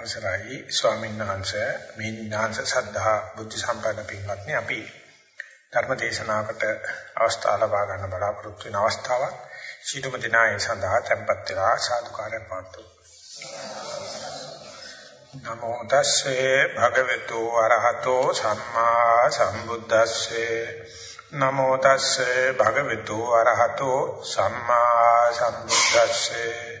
අවසරයි ස්වාමීන් වහන්සේ. මේ ඥානස සද්ධා බුද්ධ සම්පන්න පින්වත්නි අපි ධර්ම දේශනාවකට අවස්ථාව ලබා ගන්න බලාපොරොත්තු වෙන අවස්ථාවක්. සීලම දිනාය සඳහා tempත් වෙලා සාදුකාරය පාත්තු. නමෝ තස්සේ භගවතු අරහතෝ සම්මා සම්බුද්දස්සේ. නමෝ තස්සේ භගවතු අරහතෝ සම්මා සම්බුද්දස්සේ.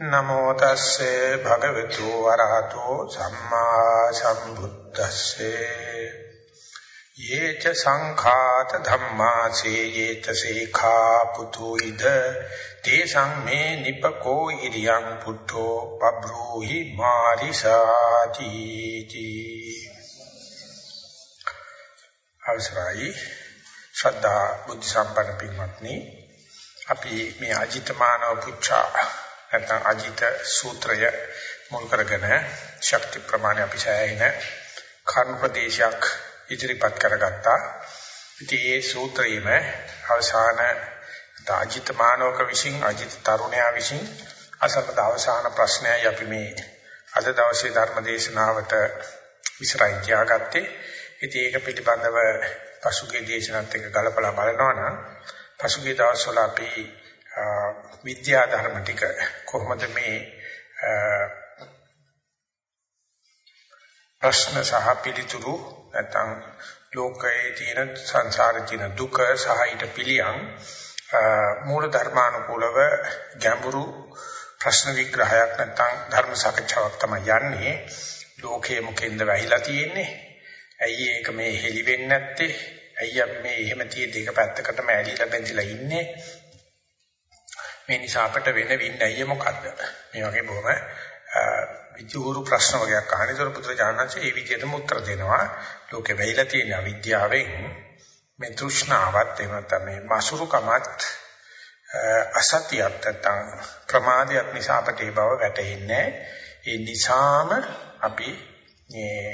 නමෝ තස්සේ භගවතු වරහතෝ සම්මා සම්බුද්දස්සේ. යේච සංඛාත ධම්මාසේ යේච සීඛා පුතුයිද. තේසං මේ නිපකෝ ඉරියං පුත්තෝ පබ්‍රෝහි මාරිසාති. අවසරයි. ශ්‍රද්ධා බුද්ධ සම්පන්න පින්වත්නි අපි මේ අජිතමානව පුච්චා නැත්නම් අජිත සූත්‍රය මුල් කරගෙන ශක්ති ප්‍රමාණය අපි සෑහෙන කර්ම ප්‍රදේශයක් ඉදිරිපත් කරගත්තා. ඉතින් මේ සූත්‍රයේම අවසාන අජිත මානවක විසින් අජිත තරුණයා විසින් අසකට අවසාන ප්‍රශ්නයයි අපි මේ අද දවසේ ධර්ම දේශනාවට ඉස්සරහින් තියාගත්තේ. ඉතින් ඒක පිළිබඳව පසුගිය දේශනාවත් එක්ක ගලපලා බලනවා නම් පසුගිය දවස්වල අපි විද්‍යා ධර්ම ටික කොහොමද මේ ප්‍රශ්න සහ පිළිතුරු නැත්නම් ලෝකයේ තියෙන සංසාරේ තියෙන දුක සහ ඊට පිළියම් මූල ධර්මානුකූලව ගැඹුරු ප්‍රශ්න විග්‍රහයක් නැත්නම් ධර්ම සාකච්ඡාවක් තමයි යන්නේ. ලෝකයේ මොකෙන්ද වැහිලා තියෙන්නේ? ඇයි ඒක මේ හෙලි වෙන්නේ නැත්තේ? ඇයි අපි මේ එහෙම තියෙද්දි එක පැත්තකටම ඇලිලා බැඳිලා ඉන්නේ? මේ නිසා අපට වෙන වින්නය මොකද්ද? මේ වගේ බොහොම විචුරු ප්‍රශ්න වගේක් අහන ඉතල පුත්‍රජානන්සේ මේ විදිහටම උත්තර දෙනවා. ලෝකෙ වෙයිලා තියෙන අවිද්‍යාවෙන් මේ තෘෂ්ණාවත් එහෙම නැත්නම් මේ මසුරුකමත් අසතියත් නැත්නම් ප්‍රමාදයක් නිසා අපට ඒ බව වැටහෙන්නේ ඒ නිසාම අපි මේ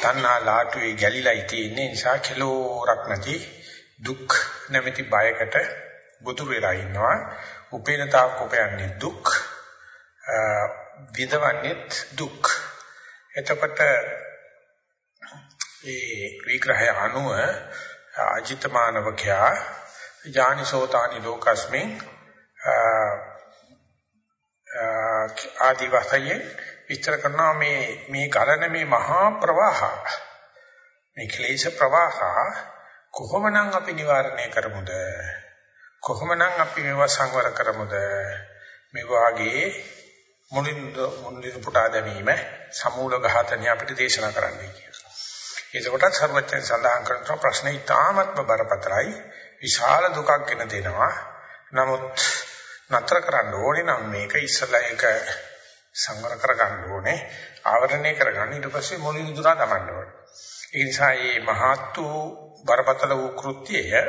තණ්හා ලාටුවේ ගැලිලා තියෙන්නේ නිසා කෙලෝරක් නැති දුක් නැමැති බයකට ගොදුරු වෙලා ඉන්නවා උපේන තාක් උපයන්නේ දුක් විඳවන්නේ දුක්. එතකොට ඒ විග්‍රහය අනුව අජිත මානවකයා ඥානිසෝතානි ලෝකස්මින් ආදි වශයෙන් විස්තර කරනවා මේ මේ ගලන මේ මහා ප්‍රවාහ මේ ක්ලේශ ප්‍රවාහ කොහොමනම් අපි නිවාරණය කරමුද? කොහොමනම් අපි මේවා සංවර කරමුද මේ වාගේ මුලින් මුලින් පුටා දැමීම සමූල ඝාතනය අපිට දේශනා කරන්නයි කියලා. ඒකකට සර්වඥයන් සඳහන් කරන ප්‍රශ්නේ ඊටාත්ම බරපතලයි විශාල දුකක් ගෙන දෙනවා. නමුත් නතර කරන්න ඕනේ නම් මේක ඉස්සලා එක සංවර කරගන්න ඕනේ ආවරණය කරගන්න ඊට පස්සේ මුලින් දුරා දමන්න ඕනේ. ඒ නිසා මේ මහත් වූ බරපතල වූ කෘත්‍යය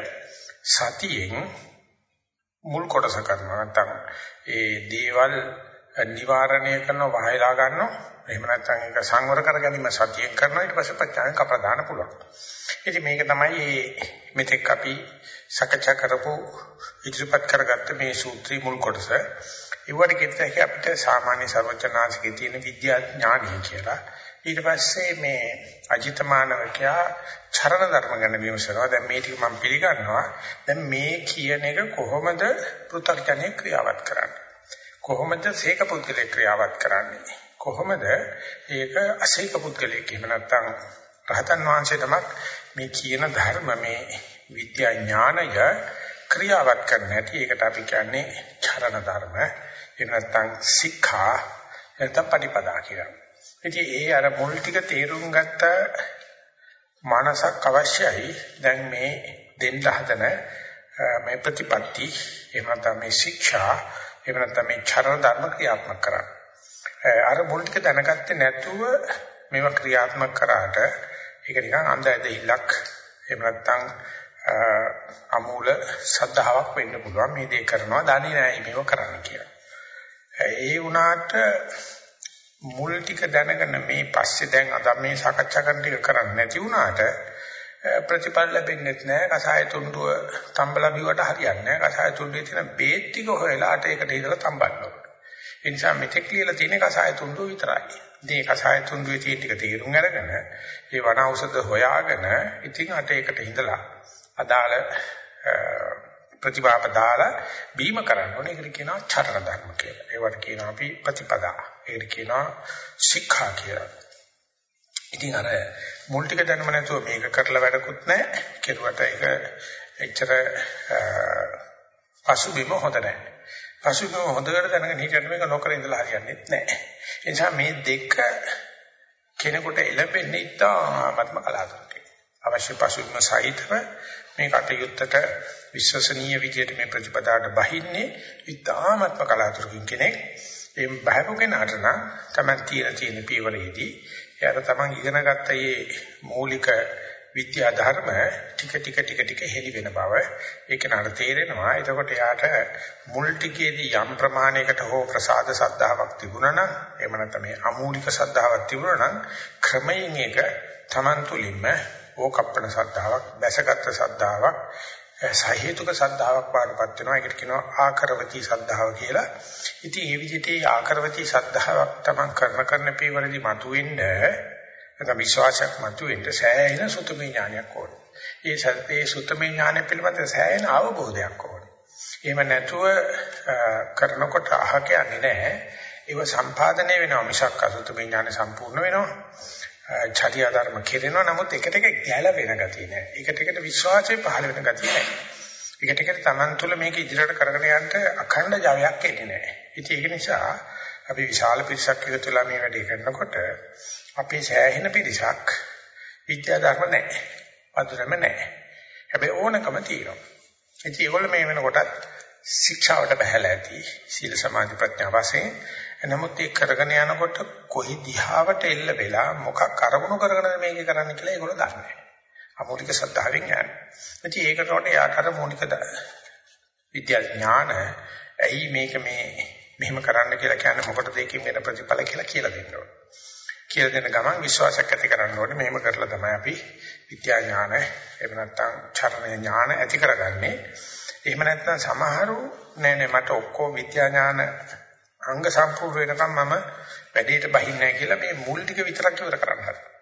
සතියෙන් මුල් කොටස කරනවා. නැත්නම් ඒ දේවල් නිවාරණය කරන වහයලා ගන්නවා. එහෙම නැත්නම් ඒක සංවර කර ගැනීම සතියෙන් කරනවා. ඊට පස්සේ පච්චායන් කපලා දාන්න පුළුවන්. ඉතින් මේක තමයි මෙතෙක් අපි සකච්ඡා කරපු ඉදිරිපත් කරගත්ත මේ සූත්‍රී මුල් කොටස. ඒවට කිව්වට අපිට සාමාන්‍ය සර්වචනාංශකේ තියෙන විද්‍යා ඥානය කියලා. ඊට පස්සේ මේ අජිතමානවකයා චරණ ධර්ම ගැන විමසනවා. දැන් මේ ටික මම පිළිගන්නවා. දැන් මේ කියන එක කොහොමද පෘථග්ජනයේ ක්‍රියාවත් කරන්නේ? කොහොමද සීක පුද්ගලයේ ක්‍රියාවත් කරන්නේ? කොහොමද ඒක අසීක පුද්ගලයේ කියම නැත්නම් රහතන් වහන්සේ තමක් මේ කියන ධර්ම මේ විද්‍යා ඥානය ක්‍රියාවත් කරන්න ඇති. ඒකට අපි කියන්නේ චරණ ධර්ම. එහෙම නැත්නම් සික්ඛා නැත්නම් පටිපදා කියලා. ඉතින් ඒ අර මුල් ටික තේරුම් ගත්ත මනසක් අවශ්‍යයි දැන් මේ දෙන්න හදන මේ ප්‍රතිපatti එහෙම නැත්නම් මේ ශික්ෂා එහෙම නැත්නම් මේ චරණ ධර්ම ක්‍රියාත්මක කරන්න. අර මුල් ටික දැනගත්තේ නැතුව මේවා ක්‍රියාත්මක කරාට ඒක නිකන් අන්ධ ඇදහිල්ලක් එහෙම නැත්නම් අමූල සද්ධාාවක් වෙන්න පුළුවන් මේ දේ කරනවා දන්නේ නැහැ මේව කරන්න කියලා. ඒ වුණාට මුල් ටික දැනගෙන මේ පස්සේ දැන් අද මේ සාකච්ඡා කරන ටික කරන්නේ නැති වුණාට ප්‍රතිඵල ලැබෙන්නේ නැහැ. කසාය තුණ්ඩුව තම්බලා බිවට හරියන්නේ නැහැ. කසාය තුණ්ඩුවේ තියෙන බේත් ටික හොයලාට ඒකට ඉඳලා තම්බන්න ඕනේ. ඒ නිසා මෙතෙක් ලියලා තියෙන කසාය තුඬු විතරයි. ඉතින් ඒ කසාය තුඬුවේ තියෙන ටික තේරුම් අරගෙන ඒ වන ඖෂධ හොයාගෙන ඉතින් අට ඒකට ඉඳලා අදාළ ප්‍රතිපාප දාලා බීම කරන්න ඕනේ. ඒකට කියනවා චරණ ධර්ම කියලා. ඒවට කියනවා අපි ප්‍රතිපදා. ඒකට කියනවා ශික්ෂා කියලා. ඉතින් අර මුල් ටික දැනුම නැතුව මේක කරලා වැඩකුත් නැහැ. කෙරුවට ඒක එච්චර පසුබිම හොඳ නැහැ. පසුබිම හොඳට දැනගෙන හිටියට මේක නොකර ඉඳලා හරියන්නේ නැහැ. ඒ නිසා මේ දෙක කෙනෙකුට එළඹෙන්නේ ඉතාමත්ම කලාතුරකින්. අවශ්‍ය පසුබිම සහිතව මේ කටයුත්තට විශ්වසනීය විදියට මේ ප්‍රතිපදාවට බහින්නේ ඉතාමත්ම කලාතුරකින් කෙනෙක්. ඒ බහපු කෙනාට නම් තමයි තියෙන තියෙන පීවරේදී එයාට තමන් ඉගෙන ගත්ත මේ මූලික විද්‍යා ධර්ම ටික ටික ටික ටික හෙලි වෙන බව ඒක නට තේරෙනවා. එතකොට යාට මුල් ටිකේදී යම් ප්‍රමාණයකට හෝ ප්‍රසාද සද්ධාාවක් තිබුණා නම් එහෙම නැත්නම් මේ අමූලික සද්ධාාවක් තිබුණා නම් ක්‍රමයෙන් ඒක Taman තුලින්ම ඕකප්පන සද්ධාාවක්, බැසගත් සද්ධාාවක්, සහේතුක සද්ධාාවක් පාඩපත් වෙනවා. ඒකට කියනවා ආකරවති සද්ධාව කියලා. ඉතින් මේ විදිහට ආකරවති සද්ධාාවක් Taman කරන කරන පීවරදී මතුවෙන්නේ නැත්නම් විශ්වාසයක් මතුවෙන්න සෑහෙන සුතමේ ඥානයක් ඕනේ. ඒ සත්‍යයේ සුතමේ ඥානය පිළිබඳ සෑහෙන අවබෝධයක් ඕනේ. එහෙම නැතුව කරනකොට අහ කියන්නේ නැහැ. ඒව සම්පාදනය වෙනවා මිසක් අසුතමේ ඥානය සම්පූර්ණ වෙනවා. චර්යා ධර්ම කෙරෙනවා නමුත් එකට එක ගැළවෙන ගතිය නැහැ. එකට එකට විශ්වාසය පහළ වෙන ගතිය නැහැ. එකට එකට Taman තුල මේක ඉදිරියට කරගෙන යන්න අඛණ්ඩ ජවයක් එන්නේ නැහැ. ඉතින් ඒක නිසා අපි විශාල පිරිසක් එකතු වෙලා මේ වැඩේ කරනකොට අපේ සෑහෙන පිරිසක් විද්‍යා ධර්ම නැහැ. වදුරම නැහැ. හැබැයි ඕනකම තියෙනවා. ඉතින් ඒගොල්ලෝ මේ වෙනකොටත් ශික්ෂාවට බහැලා ඇති. සීල සමාධි ප්‍රඥා වශයෙන්. නමුත් ඒ කරගෙන යනකොට කොයි දිහාවට එල්ල වෙලා මොකක් අරමුණු කරගෙනද මේක කරන්න කියලා ඒගොල්ලෝ දන්නේ නැහැ. අමෝලික සද්ධාවෙන් යන්නේ. ඉතින් ඒකට උඩ යාට අර මූලික විද්‍යා ඥාන ඇයි මේක මේ මෙහෙම කරන්න කියලා කියන්නේ මොකටද ඒකෙන් වෙන ප්‍රතිඵල කියලා කියලා දෙන්න ඕනේ. කියලා දෙන ගමන් විශ්වාසයක් ඇති කරන්න ඕනේ. මෙහෙම කරලා තමයි අපි විද්‍යා ඥාන එහෙම නැත්නම් චරණ ඥාන ඇති කරගන්නේ. එහෙම නැත්නම් සමහරු නෑ නෑ මට ඔක්කොම විද්‍යා ඥාන අංග සම්පූර්ණ වෙනකම් මම වැඩේට බහින්නේ නැහැ කියලා මේ මුල් ටික විතරක් ඉවර කරන්න හදනවා.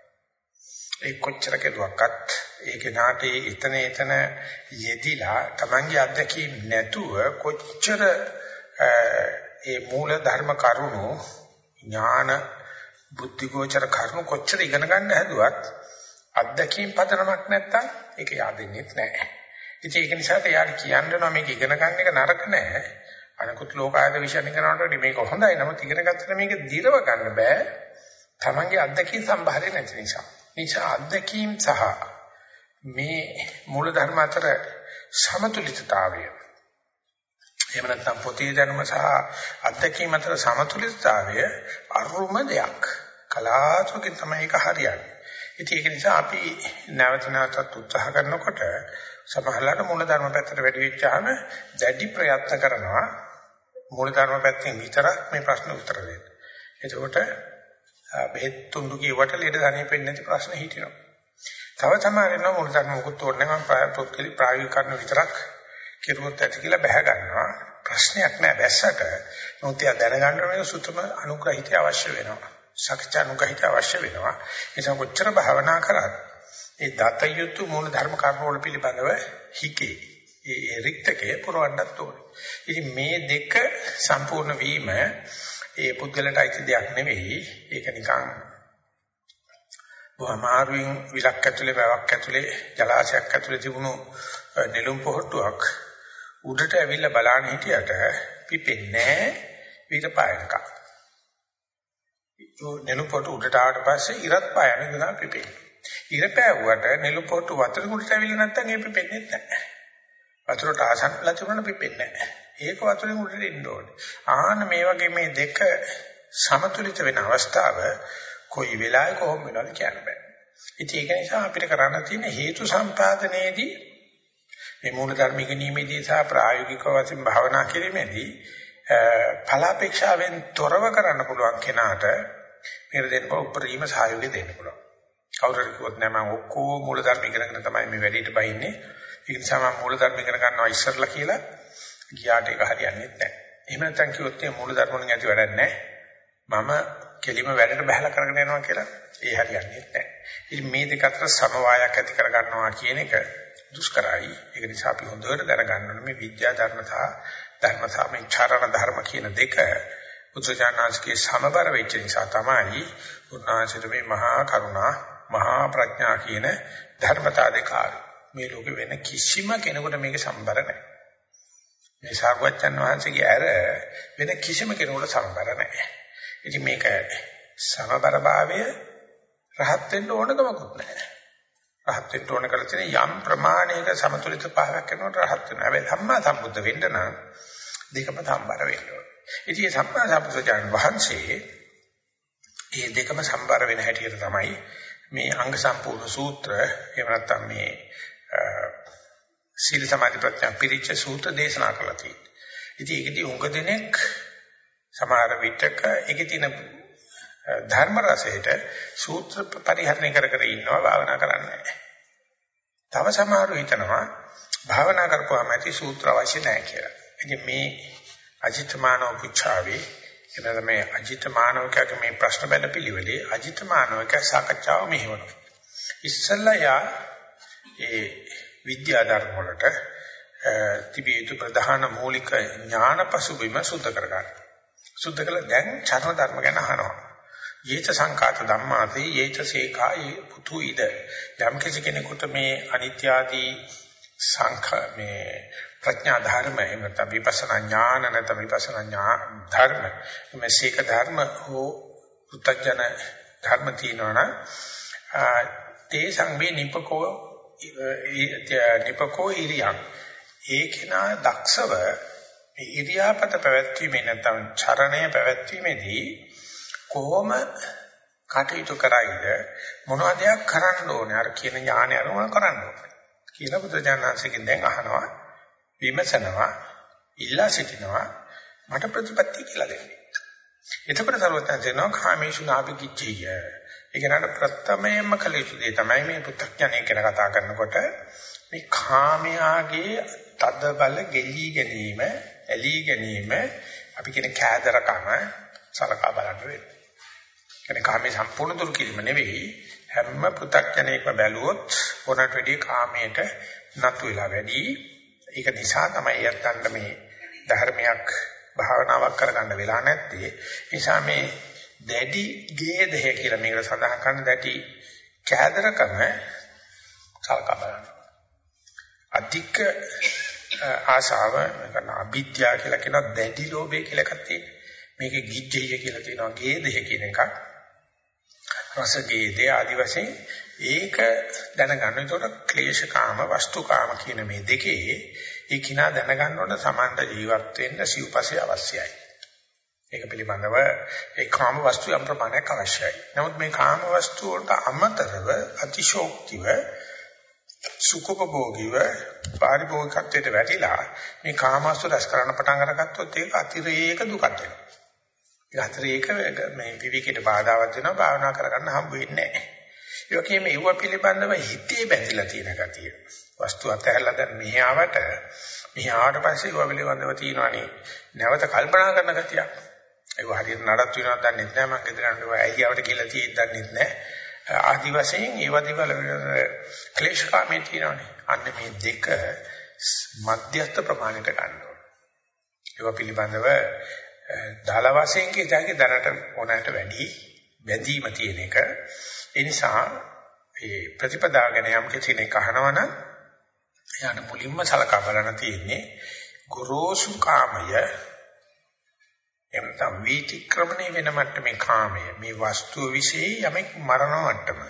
ඒ කොච්චර කෙරුවක්වත් ඒකේ නාටේ එතන එතන යෙදිලා Tamange අත්දැකීම් නැතුව කොච්චර ඒ මූල ධර්ම කරුණු ඥාන බුද්ධිගෝචර කරුණු කොච්චර ඉගෙන ගන්න හැදුවත් අත්දැකීම් පදනමක් නැත්තම් ඒක yaadෙන්නේ නැහැ. ඉතින් ඒක නිසා එයාට කියන්න මේක ඉගෙන ගන්න එක නරක නෑ. අනිකුත් ලෝකායත විශ්යන් කරනකොට මේක හොඳයි. නමුත් ඉගෙන ගත්තට මේක දිරව ගන්න බෑ. තමන්ගේ අත්දැකීම් සම්භාරය නැති නිසා. නිසා අත්දැකීම් සහ මේ මූල ධර්ම අතර සමතුලිතතාවය එහෙම නැත්නම් පොතේ දැනුම සහ අත්දැකීම් අතර සමතුලිතතාවය අරුම දෙයක්. කලාතුරකින් තමයි ඒක හරියන්නේ. ඉතින් ඒක නිසා අපි නැවත නැවතත් උත්සාහ කරනකොට සමහරවිට මූලධර්ම පැත්තට වැඩි වෙච්චාම දැඩි ප්‍රයත්න කරනවා මූලධර්ම පැත්තෙන් විතරක් මේ ප්‍රශ්න උත්තර දෙන්න. එතකොට බෙහෙත් තුඬු කියවට ලෙඩ දැනෙන්නේ නැති ප්‍රශ්න හිටිනවා. තව තමයි නෝ මූලධර්ම මොකුත් ඕනේ මම ප්‍රායෝගික කරන විතරක් කෙරුවොත් ඇති කියලා බැහැ ගන්නවා. ප්‍රශ්නයක් නෑ බැස්සට. මොකද එයා දැනගන්න මේක සුතම අනුග්‍රහිතය අවශ්‍ය වෙනවා. සත්‍ය අනුග්‍රහිතය අවශ්‍ය වෙනවා. ඒ නිසා කොච්චර භාවනා කරත් ඒ දතයුතු මූල ධර්ම කර්ම වල පිළිබඳව හිකේ. ඒ රික්තකේ පුරවන්නත් ඕනේ. ඉතින් මේ දෙක සම්පූර්ණ වීම ඒ පුද්ගලට අයිති දෙයක් නෙවෙයි. ඒක නිකන් බොහොමාරුවෙන් විලක් ඇතුලේ වැවක් ඇතුලේ ජලාශයක් ඇතුලේ තිබුණු නෙළුම් පොහට්ටුවක් උඩට ඇවිල්ලා බලන්න හිටියට පිපෙන්නේ විරපායනක. නෙළු පොට උඩට ආවට පස්සේ ඉරත් පායන ගිනා පිපෙන්නේ. ඉර පෑවුවට නෙළු පොට වතුර උඩට ඇවිල්ලා නැත්නම් ඒ පිපෙන්නේ නැහැ. වතුරට ආසන්නලා තිබුණා පිපෙන්නේ නැහැ. ඒක වතුරෙන් උඩට එන්න ඕනේ. ආන්න මේ වගේ මේ දෙක සමතුලිත වෙන අවස්ථාව කොයි වෙලාවක කොහොම වෙනවද කියන්න බෑ. ඉතින් ඒක නිසා අපිට කරන්න තියෙන හේතු සම්පාදනයේදී මේ මූල ධර්ම ඉගෙනීමේදී සහ ප්‍රායෝගික වශයෙන් භාවනා කිරීමේදී ඵලාපේක්ෂාවෙන් තොරව කරන්න පුළුවන් කෙනාට මේක දෙන්න උපරිම සහයෝගය දෙන්න පුළුවන්. කවුරුහරි කිව්වොත් නෑ මම ඔක්කොම මූල ධර්ම ඉගෙනගෙන තමයි මේ වැඩේට බහින්නේ. ඒ නිසා මම මූල ධර්ම ඉගෙන ගන්නවා ඉස්සරලා කියලා ගියාට ඒක හරියන්නේ නැහැ. එහෙම නැත්නම් කිව්වොත් මේ මූල ධර්ම වලින් ඇති වැඩක් නැහැ. මම කෙලිම වැඩට බහලා කරගෙන යනවා කියලා ඒ හරියන්නේ නැහැ. ඉතින් මේ දෙක අතර සමவாயයක් ඇති කර ගන්නවා කියන එක දුෂ්කරයි. ඒක නිසා අපි හොඳට දැනගන්න ඕනේ මේ විද්‍යා ධර්ම සහ ධර්ම සාමිචාරණ ධර්ම කියන දෙක බුදුජානනාංශකේ සමබර වෙච්ච නිසා තමයි උන්වහන්සේට මේ මහා කරුණා මහා ප්‍රඥා කියන ධර්මතා දෙක මේ ලෝකෙ වෙන කිසිම කෙනෙකුට මේක සම්බර නැහැ. මේ සාරවත්යන් වහන්සේගේ ඇර වෙන කිසිම කෙනෙකුට සම්බර නැහැ. ඉතින් මේක සමබර භාවය රහත් වෙන්න ඕනකමකුත් නැහැ. රහත් වෙන්න ඕන කරලා තියෙන යම් ප්‍රමාණයක සමතුලිත භාවයක් කරනකොට රහත් වෙනවා. හැබැයි සම්මා සම්බුද්ධ වෙන්න නම් දෙකම සම්බර වෙන්න ඕන. ඉතින් සම්මා සම්බුද්ධ වහන්සේ මේ දෙකම සම්බර වෙන හැටියට තමයි මේ අංග සම්පූර්ණ සූත්‍ර එහෙම නැත්නම් මේ සීල සමාධි ප්‍රඥා පිරිච්ච සූත්‍ර දේශනා කළා තියෙන්නේ. ඉතින් ඒකදී උඟ දෙනෙක් සමහර විටක ඒකේ තියෙන ධර්ම රසයට සූත්‍ර පරිහරණය කර කර ඉන්නවා භාවනා කරන්නේ තව සමහරව හිතනවා භාවනා කරපුවාම ඇති සූත්‍ර අවශ්‍ය නැහැ කියලා. ඉතින් මේ අජිතමානව පුච්චාවේ එනද මේ අජිතමානවකගේ මේ ප්‍රශ්න බැල පිළිවෙලේ අජිතමානවක සාකච්ඡාව මෙහෙවනවා. ඉස්සල්ලා යා ඒ විද්‍යා ධර්ම වලට තිබිය යුතු ප්‍රධාන මූලික ඥාන පසුබිම සුද්ධ කරගන්න. සුද්ධ කළ දැන් චර්ම ධර්ම ගැන අහනවා. යේච සංකාත ධම්මාතේ යේච සේඛා පුතු ඉද යම් කෙනෙකුට මේ අනිත්‍ය ආදී සංඛ මේ ප්‍රඥා ධර්ම එහෙම නැත්නම් විපස්සනා ඥාන නැත්නම් විපස්සනා ඥාන ධර්ම මේ සීක ධර්ම හෝ පුත්තජන ධර්ම තියෙනවනම් තේ සංවේ නිපකෝ නිපකෝ ඉරියන් ඒකේනා දක්ෂව මේ ඉරියාපත පැවැත්වීමේ නැත්නම් චරණය පැවැත්වීමේදී කොහොම කටයුතු කරයිද මොනවද කරන්න ඕනේ අර කියන ඥානය අනුව කරන්න ඕනේ කියලා බුදුජානනාංශයෙන් දැන් අහනවා විමසනවා ඉල්ලා සිටිනවා මට ප්‍රතිපත්ති කියලා දෙන්න. එතකොට සර්වඥයන් දෙනවා කාමේසු නාභිකිච්චය. ඒක නට ප්‍රථමයෙන්ම කළ යුතු දේ තමයි මේ පුත්තඥය ගැන කතා කරනකොට මේ කාමයාගේ තද බල ගෙලී ගැනීම, ඇලී ගැනීම අපි කියන කෑදරකම සලකා බලන්න වෙනවා. කියන්නේ කාමයේ සම්පූර්ණ දුරු කිරීම නෙවෙයි හැම පු탁ජනේකම බැලුවොත් ඕනට වැඩි කාමයට නතු වෙලා වැඩි. ඒක නිසා තමයි යත්තන්න මේ ධර්මයක් භාවනාවක් කරගන්න වෙලා නැත්තේ. නිසා මේ දැඩි ගේදය කියලා මේකට සඳහන් කරන දැටි කෑදරකම සලකා බලන්න. අධික ආශාව නැත්නම් අවිද්‍යාව කියලා කියන දැඩි ලෝභය කියලා එකක් තියෙනවා. මේකේ ගිජ්ජය කියලා තියෙනවා ගේදය කියන එකක්. රසගේදේ ආදි වශයෙන් ඒක දැනගන්න. ඒතකොට ක්ලේශකාම වස්තුකාම කියන මේ දෙකේ ඒ කිනා දැනගන්න ඕන සමන්ත ජීවත් වෙන්න සිව්පසේ අවශ්‍යයි. ඒක පිළිබඳව ඒ කාම වස්තු යම් ප්‍රමාණයක් අවශ්‍යයි. නමුත් මේ කාම වස්තු වලට අමතරව අතිශෝක්තිව සුඛෝපභෝගීව පාරිභෝගිකත්වයට වැටිලා මේ කාම වස්තු රැස් කරන්න පටන් අරගත්තොත් ඒක අතිරේක දුකක් වෙනවා. ඒ අතරේක මේ විවිකයට බාධාවක් වෙනවා භාවනා කරගන්න හම්බ වෙන්නේ නැහැ. ඒ වගේම ඒව පිළිබඳව හිතේ බැඳිලා තියෙන ගතිය. වස්තු අතහැරලා දැන් මෙහි ආවට මෙහි ආවට පස්සේ ඒව පිළිබඳව තියෙනවානේ නැවත කල්පනා කරන ගතියක්. ඒක හරියට නඩත් වෙනවද දන්නේ නැහැ මම ගෙදර යනවා ඇයියාවට කියලා තියෙද්ද දන්නේ නැහැ. ආදි වශයෙන් ඒව දිවල ක්ලේශකාමී තියෙනවානේ. අන්න මේ දෙක මධ්‍යස්ථ ප්‍රමාණයට ගන්න ඕනේ. ඒව පිළිබඳව දාල වශයෙන් කියතයි දැනට ඕනෑමට වැඩි බැඳීම තියෙන එක. ඒ නිසා මේ ප්‍රතිපදා ගැන යම් කෙනෙක් අහනවනම් එයාට මුලින්ම සලකා බලන්න තියෙන්නේ ගොරෝසු කාමය එම්තම් වීතික්‍රමණය වෙන මට්ටමේ කාමය. මේ වස්තුව વિશે යමෙක් මරණ මට්ටම.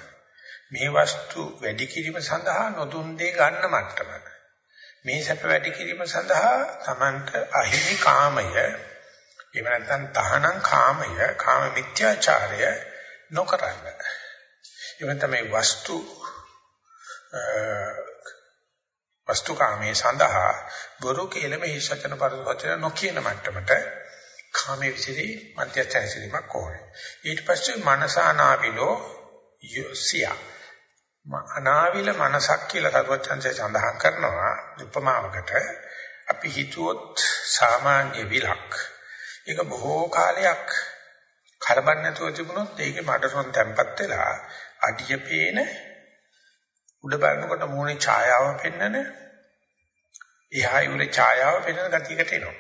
මේ වස්තු වැඩි කිරීම සඳහා නොදුන් දේ ගන්න මට්ටම මේ සැප වැඩි කිරීම සඳහා Tamanට අහිමි කාමය එහෙම නැත්නම් තහනම් කාමය, කාම මිත්‍යාචාරය නොකරන්න. එහෙම තමයි වස්තු වස්තු කාමයේ සඳහා බොරු කියලම හිසචන පරිවචන නොකියන මට්ටමට කාමයේ විසිරි මධ්‍යස්ථාසිරීමක් ඕනේ. ඊට පස්සේ මනසානාවිලෝ යොසියා අනාවිල මනසක් කියලා සරුවචන්සේ සඳහන් කරනවා උපමාවකට අපි හිතුවොත් සාමාන්‍ය විලක් ඒක බොහෝ කාලයක් කරබන් නැතුව තිබුණොත් ඒකේ මඩරොන් තැම්පත් වෙලා අඩිය පේන උඩ බලනකොට මූණේ ඡායාව පෙන්නන එහා යුරේ ඡායාව පෙන්නන ගතියකට එනවා.